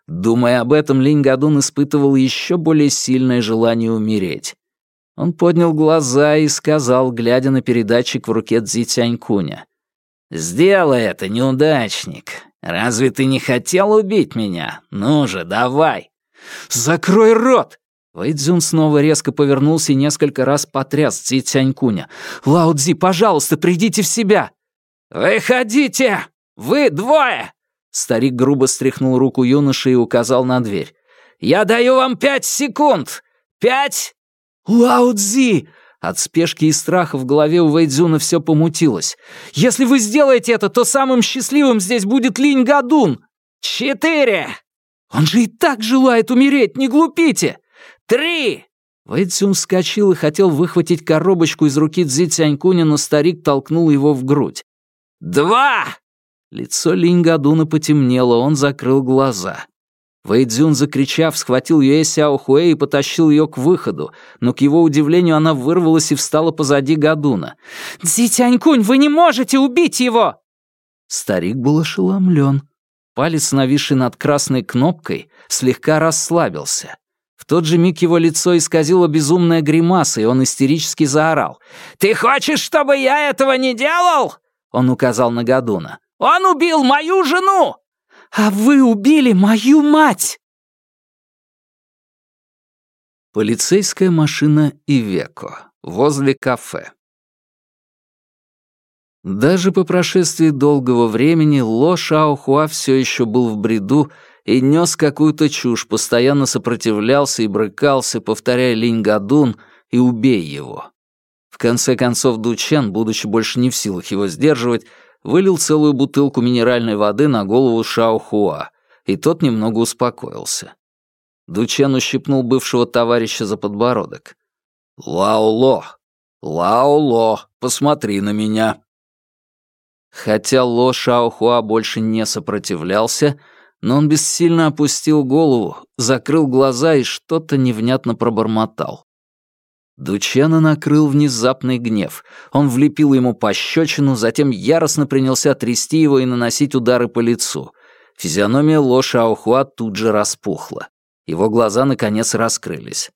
Думая об этом, Линь Гадун испытывал еще более сильное желание умереть. Он поднял глаза и сказал, глядя на передатчик в руке Цзи Тянькуня. «Сделай это, неудачник. Разве ты не хотел убить меня? Ну же, давай!» «Закрой рот!» Вэйдзюн снова резко повернулся и несколько раз потряс Цзи Цянькуня. «Лао Цзи, пожалуйста, придите в себя!» «Выходите! Вы двое!» Старик грубо стряхнул руку юноши и указал на дверь. «Я даю вам пять секунд! Пять!» «Лао Цзи!» От спешки и страха в голове у Вэйдзюна все помутилось. «Если вы сделаете это, то самым счастливым здесь будет Линь Гадун!» «Четыре!» «Он же и так желает умереть, не глупите!» «Три!» Вэйдзюн вскочил и хотел выхватить коробочку из руки Цзи Цянькуня, но старик толкнул его в грудь. «Два!» Лицо Линь Гадуна потемнело, он закрыл глаза. Вэйдзюн, закричав, схватил Юэ Сяо Хуэ и потащил ее к выходу, но, к его удивлению, она вырвалась и встала позади Гадуна. «Цзи Тянькунь, вы не можете убить его!» Старик был ошеломлен. Палец, нависший над красной кнопкой, слегка расслабился. В тот же миг его лицо исказило безумная гримаса, и он истерически заорал. «Ты хочешь, чтобы я этого не делал?» Он указал на Гадуна. «Он убил мою жену! «А вы убили мою мать!» Полицейская машина Ивеко возле кафе. Даже по прошествии долгого времени Ло Шаохуа все еще был в бреду и нес какую-то чушь, постоянно сопротивлялся и брыкался, повторяя Линь Гадун и «убей его». В конце концов Дучен, будучи больше не в силах его сдерживать, вылил целую бутылку минеральной воды на голову Шаохуа, и тот немного успокоился. Дучен ущипнул бывшего товарища за подбородок. «Лао-Ло! Лао-Ло! Посмотри на меня!» Хотя Ло Шаохуа больше не сопротивлялся, но он бессильно опустил голову, закрыл глаза и что-то невнятно пробормотал. Дучена накрыл внезапный гнев. Он влепил ему пощечину, затем яростно принялся трясти его и наносить удары по лицу. Физиономия Ло Шаохуа тут же распухла. Его глаза, наконец, раскрылись.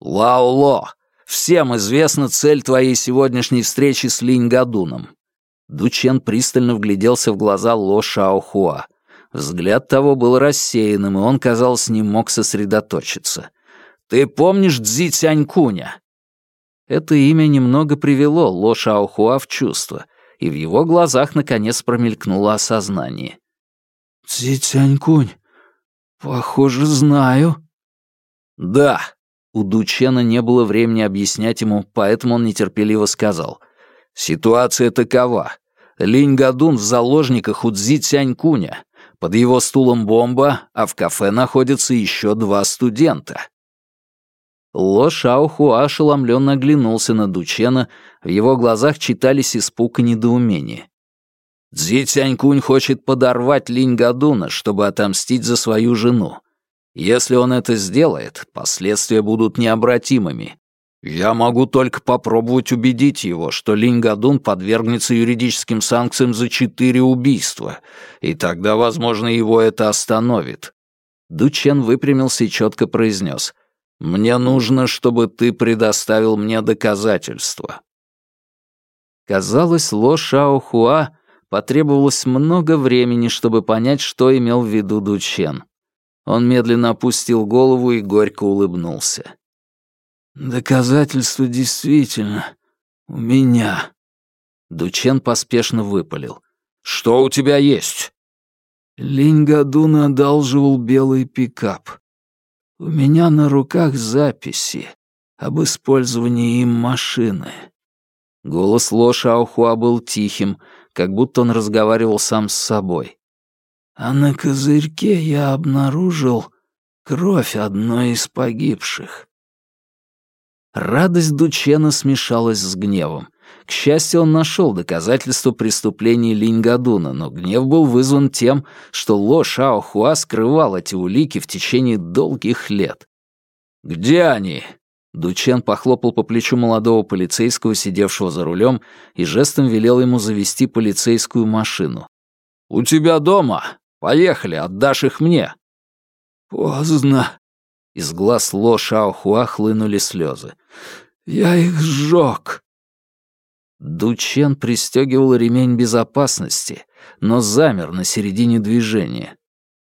«Лао-Ло, всем известна цель твоей сегодняшней встречи с Линь Гадуном». Дучен пристально вгляделся в глаза Ло Шаохуа. Взгляд того был рассеянным, и он, казалось, не мог сосредоточиться. «Ты помнишь Цзи Цянькуня?» Это имя немного привело Ло Шаохуа в чувство, и в его глазах наконец промелькнуло осознание. «Цзи Цянькунь, похоже, знаю». «Да». У Дучена не было времени объяснять ему, поэтому он нетерпеливо сказал. «Ситуация такова. Линь Гадун в заложниках у Цзи Цянькуня. Под его стулом бомба, а в кафе находятся еще два студента. Ло Шаохуа ошеломленно оглянулся на Дучена, в его глазах читались испуг и недоумение. Цзи Цянькунь хочет подорвать Линь Гадуна, чтобы отомстить за свою жену. Если он это сделает, последствия будут необратимыми. Я могу только попробовать убедить его, что Линь Гадун подвергнется юридическим санкциям за четыре убийства, и тогда, возможно, его это остановит. Дучен выпрямился и четко произнес — мне нужно, чтобы ты предоставил мне доказательства». Казалось, Ло Шао Хуа потребовалось много времени, чтобы понять, что имел в виду Дучен. Он медленно опустил голову и горько улыбнулся. «Доказательства действительно у меня». Дучен поспешно выпалил. «Что у тебя есть?» Линь Гадун одалживал белый пикап. У меня на руках записи об использовании им машины. Голос Ло Шаохуа был тихим, как будто он разговаривал сам с собой. «А на козырьке я обнаружил кровь одной из погибших». Радость Дучена смешалась с гневом. К счастью, он нашел доказательства преступления Линьгадуна, но гнев был вызван тем, что Ло Шаохуа скрывал эти улики в течение долгих лет. «Где они?» Дучен похлопал по плечу молодого полицейского, сидевшего за рулем, и жестом велел ему завести полицейскую машину. «У тебя дома? Поехали, отдашь их мне». «Поздно». Из глаз Ло Шаохуа хлынули слезы. «Я их сжег». Дучен пристегивал ремень безопасности, но замер на середине движения.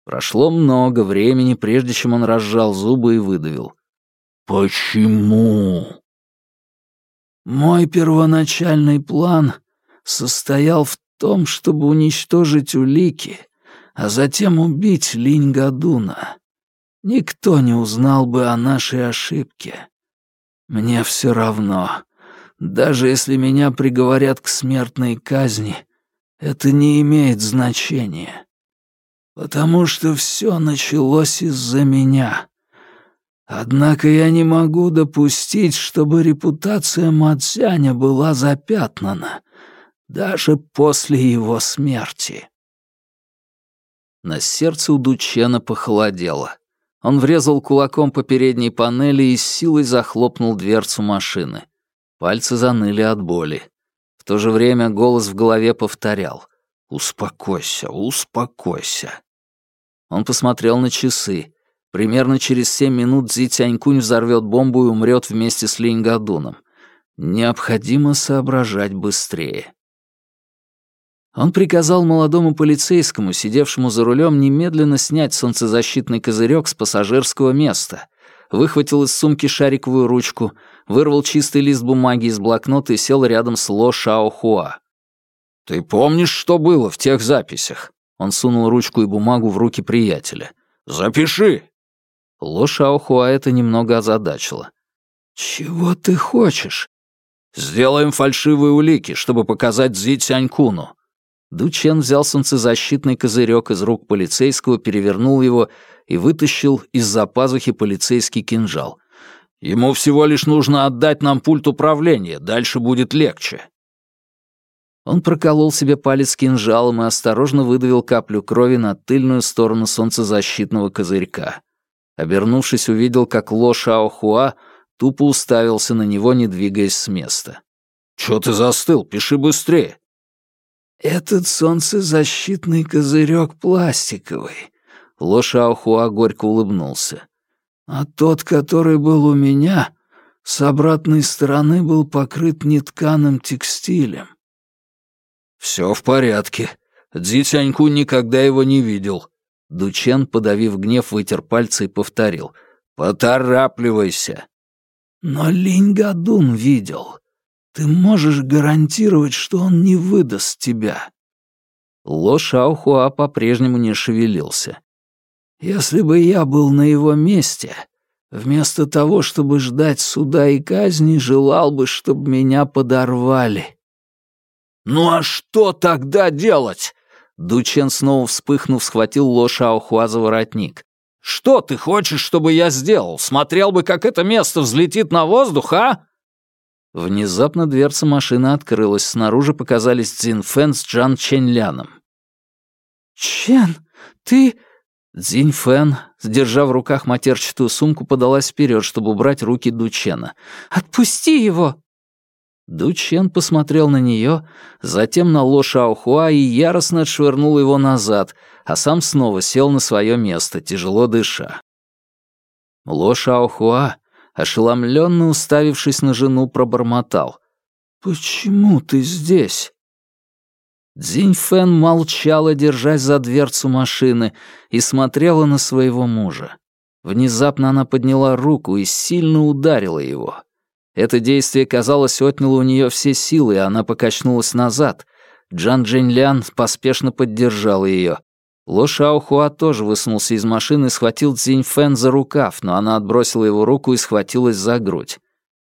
Прошло много времени, прежде чем он разжал зубы и выдавил. «Почему?» «Мой первоначальный план состоял в том, чтобы уничтожить улики, а затем убить Линь Гадуна. Никто не узнал бы о нашей ошибке. Мне все равно. Даже если меня приговорят к смертной казни, это не имеет значения. Потому что все началось из-за меня. Однако я не могу допустить, чтобы репутация Мацяня была запятнана, даже после его смерти. На сердце у Дучена похолодело. Он врезал кулаком по передней панели и с силой захлопнул дверцу машины. Пальцы заныли от боли. В то же время голос в голове повторял «Успокойся, успокойся». Он посмотрел на часы. Примерно через семь минут Зи Тянькунь взорвет бомбу и умрет вместе с Линьгадуном. Необходимо соображать быстрее. Он приказал молодому полицейскому, сидевшему за рулем, немедленно снять солнцезащитный козырек с пассажирского места, выхватил из сумки шариковую ручку, вырвал чистый лист бумаги из блокнота и сел рядом с Ло Шао Хуа. «Ты помнишь, что было в тех записях?» Он сунул ручку и бумагу в руки приятеля. «Запиши!» Ло Шаохуа это немного озадачило. «Чего ты хочешь?» «Сделаем фальшивые улики, чтобы показать Зи Цянькуну». Дучен взял солнцезащитный козырек из рук полицейского, перевернул его и вытащил из-за пазухи полицейский кинжал. «Ему всего лишь нужно отдать нам пульт управления, дальше будет легче». Он проколол себе палец кинжалом и осторожно выдавил каплю крови на тыльную сторону солнцезащитного козырька. Обернувшись, увидел, как Ло Шаохуа тупо уставился на него, не двигаясь с места. «Чё ты застыл? Пиши быстрее!» «Этот солнцезащитный козырек пластиковый», — Ло Шаохуа горько улыбнулся. «А тот, который был у меня, с обратной стороны был покрыт нетканым текстилем». «Все в порядке. Дзи Тяньку никогда его не видел. Дучен, подавив гнев, вытер пальцы и повторил. «Поторапливайся!» «Но Линь Гадун видел. Ты можешь гарантировать, что он не выдаст тебя?» Ло Шаохуа по-прежнему не шевелился. «Если бы я был на его месте, вместо того, чтобы ждать суда и казни, желал бы, чтобы меня подорвали». «Ну а что тогда делать?» Дучен, снова вспыхнув, схватил Ло Шаохуа за воротник. «Что ты хочешь, чтобы я сделал? Смотрел бы, как это место взлетит на воздух, а?» Внезапно дверца машины открылась, снаружи показались Цзиньфэн с Джан Ченляном. «Чен, ты...» Цзиньфэн, сдержав в руках матерчатую сумку, подалась вперед, чтобы убрать руки Дучена. «Отпусти его!» Дучен посмотрел на нее, затем на Ло Шаохуа и яростно отшвырнул его назад, а сам снова сел на свое место, тяжело дыша. Ло Шаохуа, ошеломленно уставившись на жену, пробормотал. «Почему ты здесь?» Цзинь Фэн молчала, держась за дверцу машины, и смотрела на своего мужа. Внезапно она подняла руку и сильно ударила его. Это действие, казалось, отняло у нее все силы, и она покачнулась назад. Джан Джинлян поспешно поддержал ее. Ло Шаохуа тоже высунулся из машины и схватил Цзинь Фэн за рукав, но она отбросила его руку и схватилась за грудь.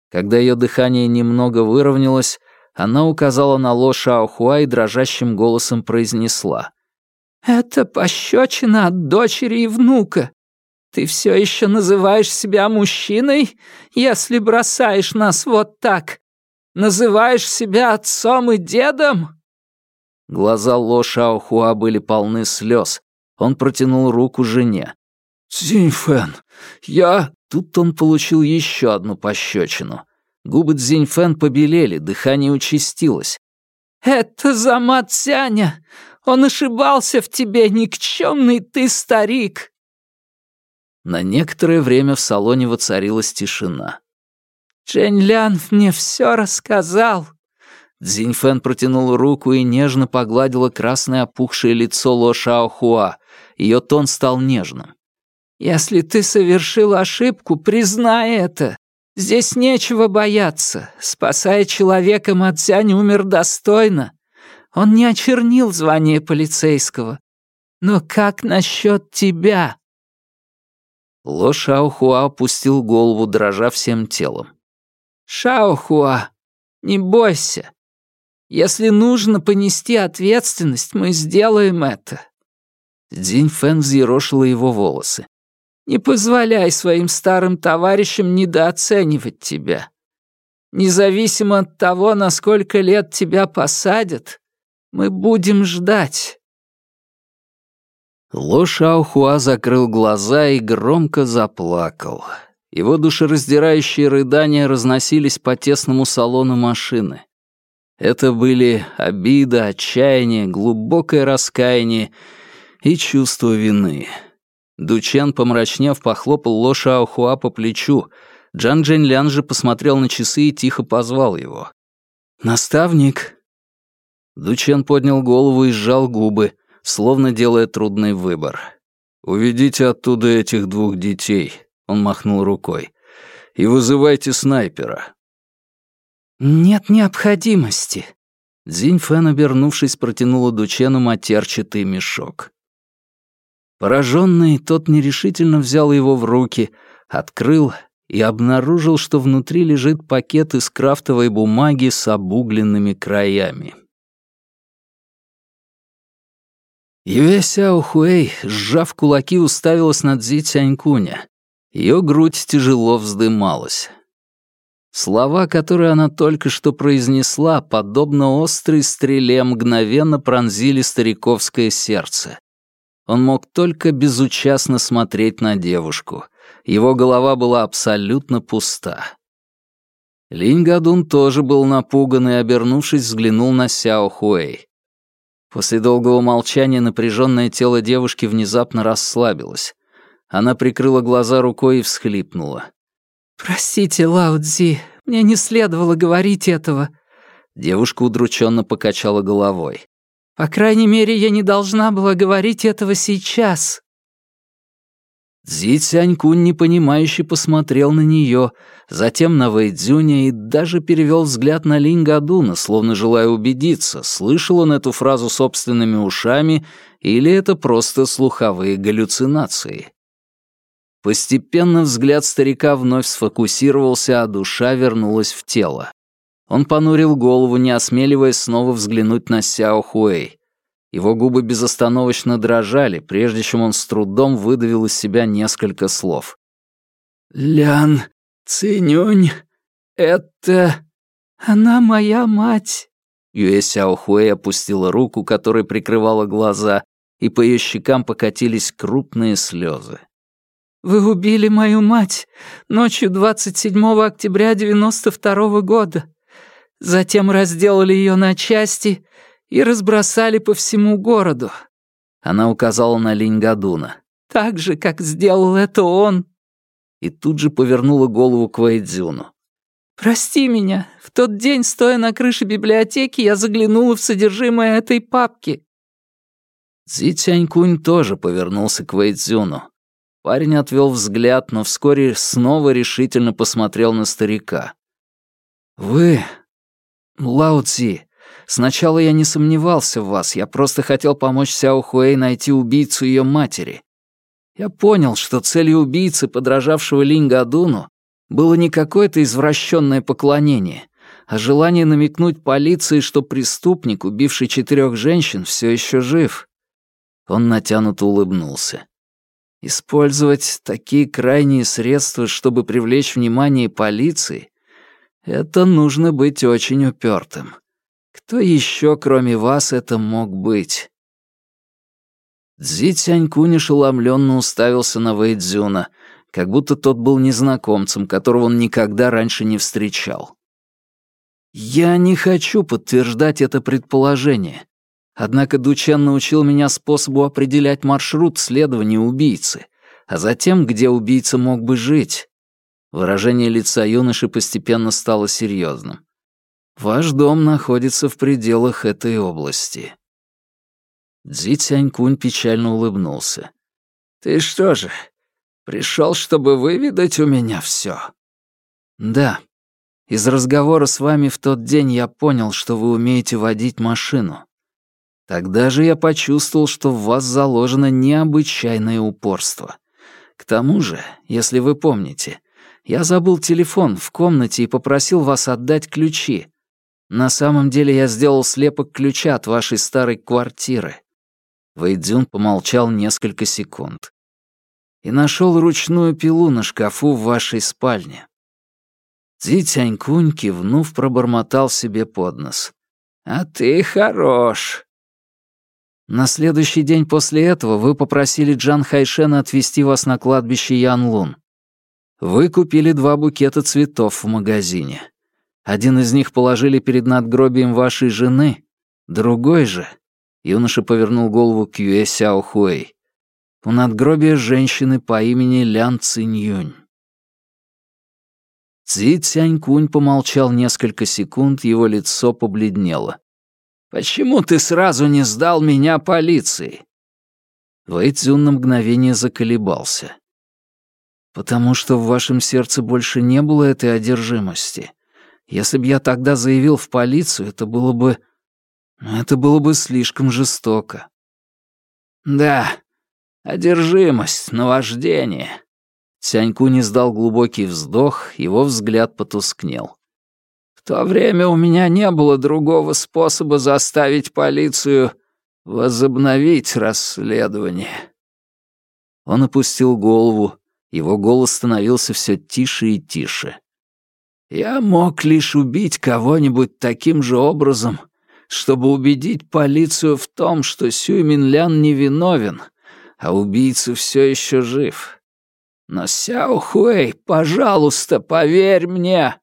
Когда ее дыхание немного выровнялось, Она указала на Ло Шаохуа и дрожащим голосом произнесла. «Это пощечина от дочери и внука. Ты все еще называешь себя мужчиной, если бросаешь нас вот так? Называешь себя отцом и дедом?» Глаза Ло Шаохуа были полны слез. Он протянул руку жене. «Цзиньфэн, я...» Тут он получил еще одну пощечину. Губы Цзиньфэн побелели, дыхание участилось. «Это за Мацяня! Он ошибался в тебе, никчемный ты старик!» На некоторое время в салоне воцарилась тишина. «Джень Лян мне все рассказал!» Цзиньфэн протянула руку и нежно погладила красное опухшее лицо Ло Шаохуа. Ее тон стал нежным. «Если ты совершил ошибку, признай это. Здесь нечего бояться. Спасая человека, Мацзянь умер достойно. Он не очернил звание полицейского. Но как насчет тебя?» Ло Шаохуа опустил голову, дрожа всем телом. «Шаохуа, не бойся. Если нужно понести ответственность, мы сделаем это». Динь Фэн взъерошила его волосы. Не позволяй своим старым товарищам недооценивать тебя. Независимо от того, на сколько лет тебя посадят, мы будем ждать». Ло Шаохуа закрыл глаза и громко заплакал. Его душераздирающие рыдания разносились по тесному салону машины. Это были обида, отчаяние, глубокое раскаяние и чувство вины. Дучен, помрачнев, похлопал Ло Шаохуа по плечу. Джан Джень же посмотрел на часы и тихо позвал его. «Наставник!» Дучен поднял голову и сжал губы, словно делая трудный выбор. «Уведите оттуда этих двух детей», — он махнул рукой, — «и вызывайте снайпера». «Нет необходимости», Дзинь Фэн, обернувшись, протянула Дучену матерчатый мешок. Пораженный, тот нерешительно взял его в руки, открыл и обнаружил, что внутри лежит пакет из крафтовой бумаги с обугленными краями. Юэ Сяо Хуэй, сжав кулаки, уставилась на Цзи Цянькуня. Ее грудь тяжело вздымалась. Слова, которые она только что произнесла, подобно острой стреле, мгновенно пронзили стариковское сердце. Он мог только безучастно смотреть на девушку. Его голова была абсолютно пуста. Линь Гадун тоже был напуган и, обернувшись, взглянул на Сяо Хуэй. После долгого молчания напряженное тело девушки внезапно расслабилось. Она прикрыла глаза рукой и всхлипнула. «Простите, Лао Цзи, мне не следовало говорить этого». Девушка удрученно покачала головой. По крайней мере, я не должна была говорить этого сейчас». Цзи Цянькун непонимающе посмотрел на нее, затем на Вэйдзюня и даже перевел взгляд на Линь Гадуна, словно желая убедиться, слышал он эту фразу собственными ушами или это просто слуховые галлюцинации. Постепенно взгляд старика вновь сфокусировался, а душа вернулась в тело. Он понурил голову, не осмеливаясь снова взглянуть на Сяо Хуэй. Его губы безостановочно дрожали, прежде чем он с трудом выдавил из себя несколько слов. «Лян Цинюнь, это... она моя мать!» Юэ Сяо Хуэй опустила руку, которой прикрывала глаза, и по ее щекам покатились крупные слезы. «Вы убили мою мать ночью 27 октября 92 -го года. Затем разделали ее на части и разбросали по всему городу. Она указала на Линьгадуна. Так же, как сделал это он. И тут же повернула голову к Вэйдзюну. «Прости меня, в тот день, стоя на крыше библиотеки, я заглянула в содержимое этой папки». Цзи Цянькунь тоже повернулся к Вэйдзюну. Парень отвел взгляд, но вскоре снова решительно посмотрел на старика. «Вы «Лао Цзи, сначала я не сомневался в вас, я просто хотел помочь Сяо Хуэй найти убийцу ее матери. Я понял, что целью убийцы, подражавшего Линь Гадуну, было не какое-то извращенное поклонение, а желание намекнуть полиции, что преступник, убивший четырех женщин, все еще жив. Он натянуто улыбнулся. Использовать такие крайние средства, чтобы привлечь внимание полиции, это нужно быть очень упертым. Кто еще, кроме вас, это мог быть? Цзи Цянькунь ошеломленно уставился на Вэйдзюна, как будто тот был незнакомцем, которого он никогда раньше не встречал. Я не хочу подтверждать это предположение. Однако Дучен научил меня способу определять маршрут следования убийцы, а затем, где убийца мог бы жить. Выражение лица юноши постепенно стало серьезным. Ваш дом находится в пределах этой области. Цзи Цянькунь печально улыбнулся. Ты что же, пришел, чтобы выведать у меня все? Да. Из разговора с вами в тот день я понял, что вы умеете водить машину. Тогда же я почувствовал, что в вас заложено необычайное упорство. К тому же, если вы помните, я забыл телефон в комнате и попросил вас отдать ключи. На самом деле я сделал слепок ключа от вашей старой квартиры. Вэйдзюн помолчал несколько секунд. И нашел ручную пилу на шкафу в вашей спальне. Цзи Тянькунь, кивнув, пробормотал себе под нос. «А ты хорош!» На следующий день после этого вы попросили Джан Хайшена отвезти вас на кладбище Янлун. Вы купили два букета цветов в магазине. Один из них положили перед надгробием вашей жены, другой же... Юноша повернул голову к Юэ Сяо Хуэй. У надгробия женщины по имени Лян Цинь Цзи Цянькунь помолчал несколько секунд, его лицо побледнело. «Почему ты сразу не сдал меня полиции?» Вэй Цзюн на мгновение заколебался. «Потому что в вашем сердце больше не было этой одержимости. Если бы я тогда заявил в полицию, это было бы... Это было бы слишком жестоко». «Да, одержимость, наваждение. Сяньку не сдал глубокий вздох, его взгляд потускнел. В то время у меня не было другого способа заставить полицию возобновить расследование. Он опустил голову, его голос становился все тише и тише. Я мог лишь убить кого-нибудь таким же образом, чтобы убедить полицию в том, что Сюй Минлян невиновен, а убийца все еще жив. «Но, Сяо Хуэй, пожалуйста, поверь мне!»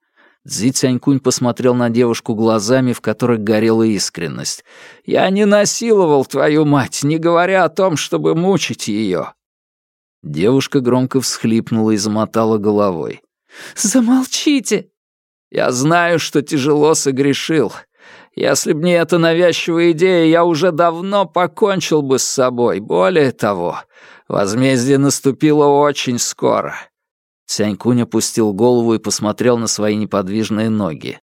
Цзи Цянькунь посмотрел на девушку глазами, в которых горела искренность. «Я не насиловал твою мать, не говоря о том, чтобы мучить ее!» Девушка громко всхлипнула и замотала головой. «Замолчите!» «Я знаю, что тяжело согрешил. Если б не эта навязчивая идея, я уже давно покончил бы с собой. Более того, Возмездие наступило очень скоро». Сянькунь опустил голову и посмотрел на свои неподвижные ноги.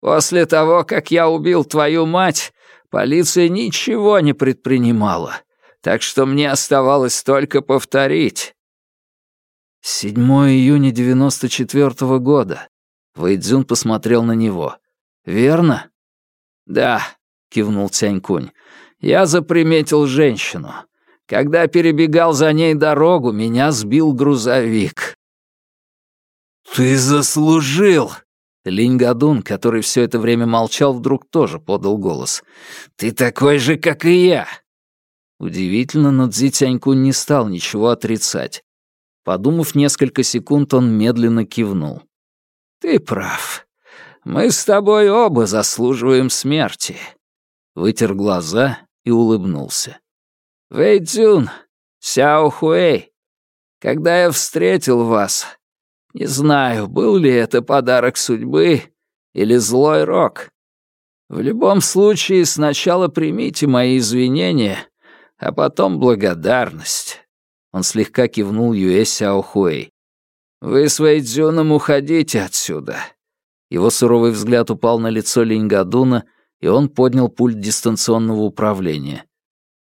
«После того, как я убил твою мать, полиция ничего не предпринимала, так что мне оставалось только повторить». 7 июня 94 -го года. Вэйдзюн посмотрел на него. «Верно?» «Да», — кивнул Цянькунь. «Я заприметил женщину. Когда перебегал за ней дорогу, меня сбил грузовик. «Ты заслужил!» Линь Гадун, который все это время молчал, вдруг тоже подал голос. «Ты такой же, как и я!» Удивительно, но Цзи Тянькун не стал ничего отрицать. Подумав несколько секунд, он медленно кивнул. «Ты прав. Мы с тобой оба заслуживаем смерти». Вытер глаза и улыбнулся. Вэйцзюн, Сяо Хуэй, когда я встретил вас, не знаю, был ли это подарок судьбы или злой рок. В любом случае, сначала примите мои извинения, а потом благодарность». Он слегка кивнул Юэ Сяо Хуэй. «Вы с Вэйдзюном уходите отсюда». Его суровый взгляд упал на лицо Линьгадуна, и он поднял пульт дистанционного управления.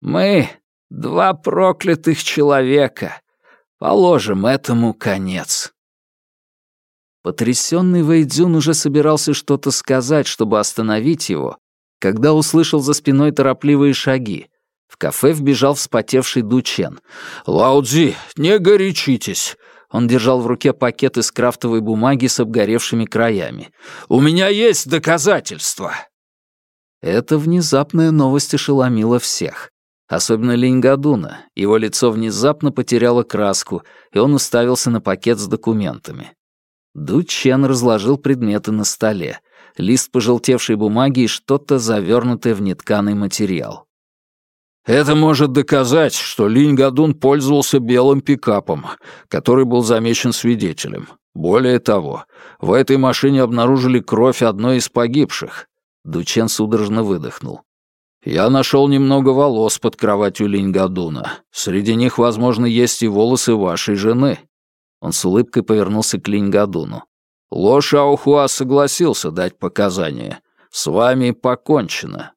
«Мы Два проклятых человека. Положим этому конец. Потрясенный Вэйдзюн уже собирался что-то сказать, чтобы остановить его, когда услышал за спиной торопливые шаги. В кафе вбежал вспотевший Дучен. «Лаудзи, не горячитесь!» Он держал в руке пакет из крафтовой бумаги с обгоревшими краями. «У меня есть доказательства!» Эта внезапная новость ошеломила всех. Особенно Линьгадуна. Его лицо внезапно потеряло краску, и он уставился на пакет с документами. Ду Чен разложил предметы на столе. Лист пожелтевшей бумаги и что-то завернутое в нетканый материал. Это может доказать, что Линь Гадун пользовался белым пикапом, который был замечен свидетелем. Более того, в этой машине обнаружили кровь одной из погибших. Дучен судорожно выдохнул. Я нашел немного волос под кроватью Линь Гадуна. Среди них, возможно, есть и волосы вашей жены. Он с улыбкой повернулся к Линь Гадуну. Ло Шаохуа согласился дать показания. С вами покончено.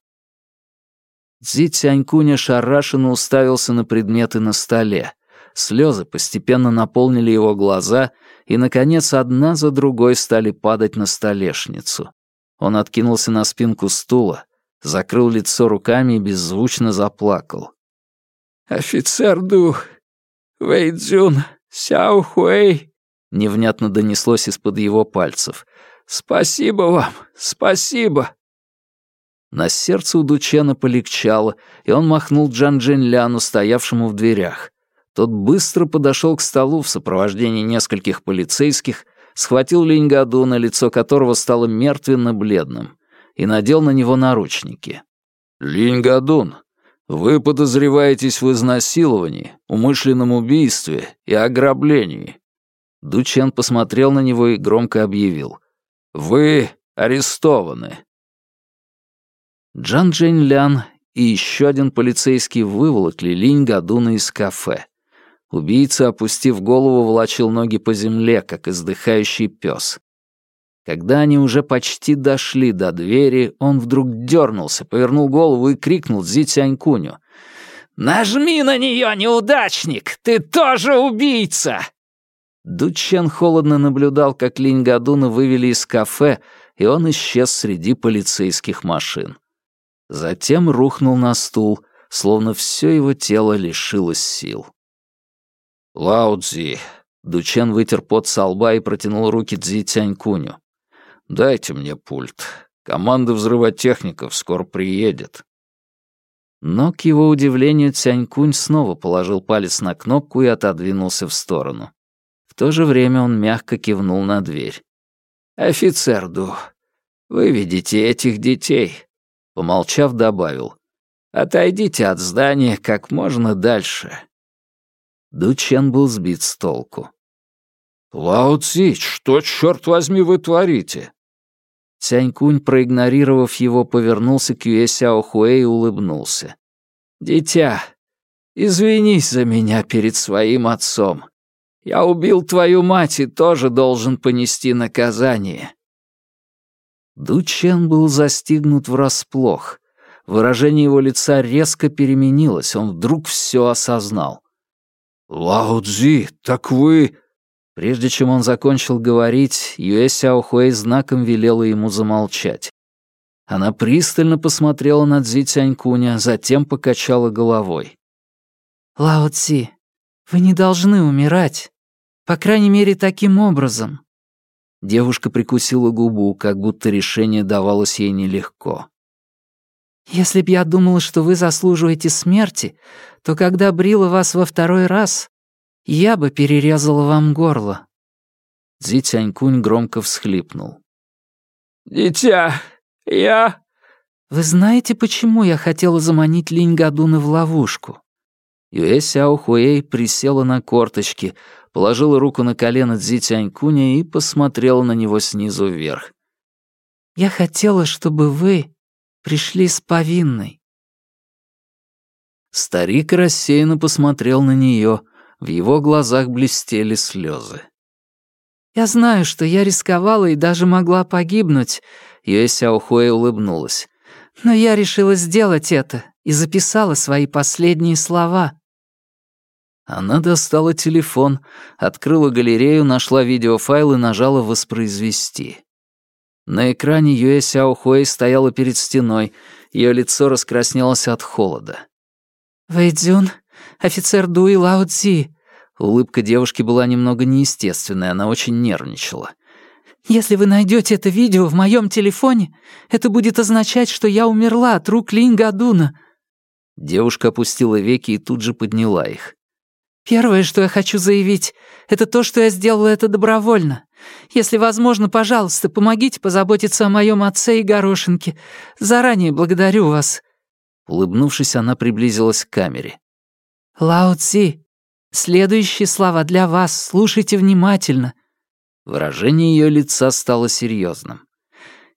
Цзи Цянькунь ошарашенно уставился на предметы на столе. Слезы постепенно наполнили его глаза, и, наконец, одна за другой стали падать на столешницу. Он откинулся на спинку стула, закрыл лицо руками и беззвучно заплакал. «Офицер Ду, Вэйдзюн, Сяо Хуэй», — невнятно донеслось из-под его пальцев. «Спасибо вам, спасибо!» На сердце у Дучена полегчало, и он махнул Джан Джин Ляну, стоявшему в дверях. Тот быстро подошел к столу в сопровождении нескольких полицейских, схватил Линьгаду, на лицо которого стало мертвенно-бледным, и надел на него наручники. «Линьгадун, вы подозреваетесь в изнасиловании, умышленном убийстве и ограблении». Дучен посмотрел на него и громко объявил. «Вы арестованы». Джан Джень Лян и еще один полицейский выволокли Линь Гадуна из кафе. Убийца, опустив голову, волочил ноги по земле, как издыхающий пес. Когда они уже почти дошли до двери, он вдруг дернулся, повернул голову и крикнул Зи Цянькуню. «Нажми на нее, неудачник! Ты тоже убийца!» Дучен холодно наблюдал, как Линь Гадуна вывели из кафе, и он исчез среди полицейских машин. Затем рухнул на стул, словно все его тело лишилось сил. «Лао-Цзи!» Дучен вытер пот со лба и протянул руки Цзи Тянькуню. «Дайте мне пульт. Команда взрывотехников скоро приедет». Но, к его удивлению, Цянькунь снова положил палец на кнопку и отодвинулся в сторону. В то же время он мягко кивнул на дверь. «Офицер Ду, выведите этих детей. Помолчав, добавил. «Отойдите от здания как можно дальше». Дучен был сбит с толку. «Лао Цзи, что, черт возьми, вы творите?» Цянькунь, проигнорировав его, повернулся к Юэ Сяо Хуэ и улыбнулся. «Дитя, извинись за меня перед своим отцом. Я убил твою мать и тоже должен понести наказание. Дучен был застигнут врасплох. Выражение его лица резко переменилось, он вдруг все осознал. «Лао Цзи, так вы...» Прежде чем он закончил говорить, Юэ Сяохуэй знаком велела ему замолчать. Она пристально посмотрела на Цзи Тянькуня, затем покачала головой. «Лао Цзи, вы не должны умирать. По крайней мере, таким образом. Девушка прикусила губу, как будто решение давалось ей нелегко. «Если б я думала, что вы заслуживаете смерти, то когда брила вас во второй раз, я бы перерезала вам горло». Цзи Тянькунь громко всхлипнул. «Дитя, я...» «Вы знаете, почему я хотела заманить Линь Гадуна в ловушку?» Юэ Сяо Хуэй присела на корточки, положила руку на колено Цзи Тянькуня и посмотрела на него снизу вверх. «Я хотела, чтобы вы пришли с повинной». Старик рассеянно посмотрел на нее, в его глазах блестели слезы. «Я знаю, что я рисковала и даже могла погибнуть», — Юэ Сяохуэ улыбнулась. «Но я решила сделать это и записала свои последние слова». Она достала телефон, открыла галерею, нашла видеофайл и нажала «Воспроизвести». На экране Юэ Сяо Хуэй стояла перед стеной, ее лицо раскраснелось от холода. «Вэйдзюн, офицер Дуи Лао Цзи». Улыбка девушки была немного неестественной, она очень нервничала. «Если вы найдете это видео в моем телефоне, это будет означать, что я умерла от рук Линь Гадуна». Девушка опустила веки и тут же подняла их. «Первое, что я хочу заявить, это то, что я сделала это добровольно. Если возможно, пожалуйста, помогите позаботиться о моем отце и горошинке. Заранее благодарю вас». Улыбнувшись, она приблизилась к камере. «Лао Цзи, следующие слова для вас, слушайте внимательно». Выражение ее лица стало серьезным.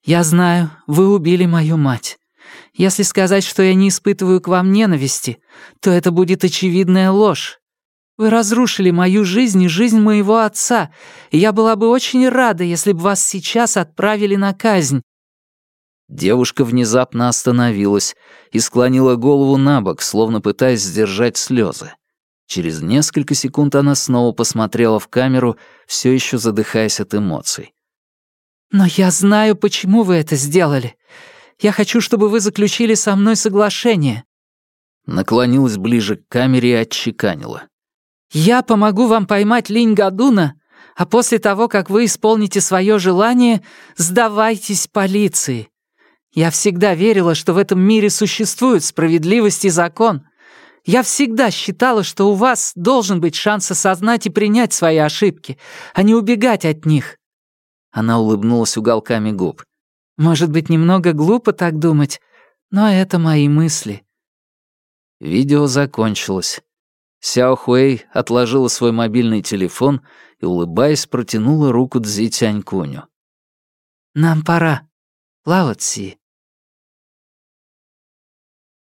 «Я знаю, вы убили мою мать. Если сказать, что я не испытываю к вам ненависти, то это будет очевидная ложь. Вы разрушили мою жизнь и жизнь моего отца, и я была бы очень рада, если бы вас сейчас отправили на казнь». Девушка внезапно остановилась и склонила голову на бок, словно пытаясь сдержать слезы. Через несколько секунд она снова посмотрела в камеру, все еще задыхаясь от эмоций. «Но я знаю, почему вы это сделали. Я хочу, чтобы вы заключили со мной соглашение». Наклонилась ближе к камере и отчеканила. «Я помогу вам поймать Линь Гадуна, а после того, как вы исполните свое желание, сдавайтесь полиции. Я всегда верила, что в этом мире существует справедливость и закон. Я всегда считала, что у вас должен быть шанс осознать и принять свои ошибки, а не убегать от них». Она улыбнулась уголками губ. «Может быть, немного глупо так думать, но это мои мысли». Видео закончилось. Сяо Хуэй отложила свой мобильный телефон и, улыбаясь, протянула руку Цзи Тянькуню. «Нам пора. Лао Ци».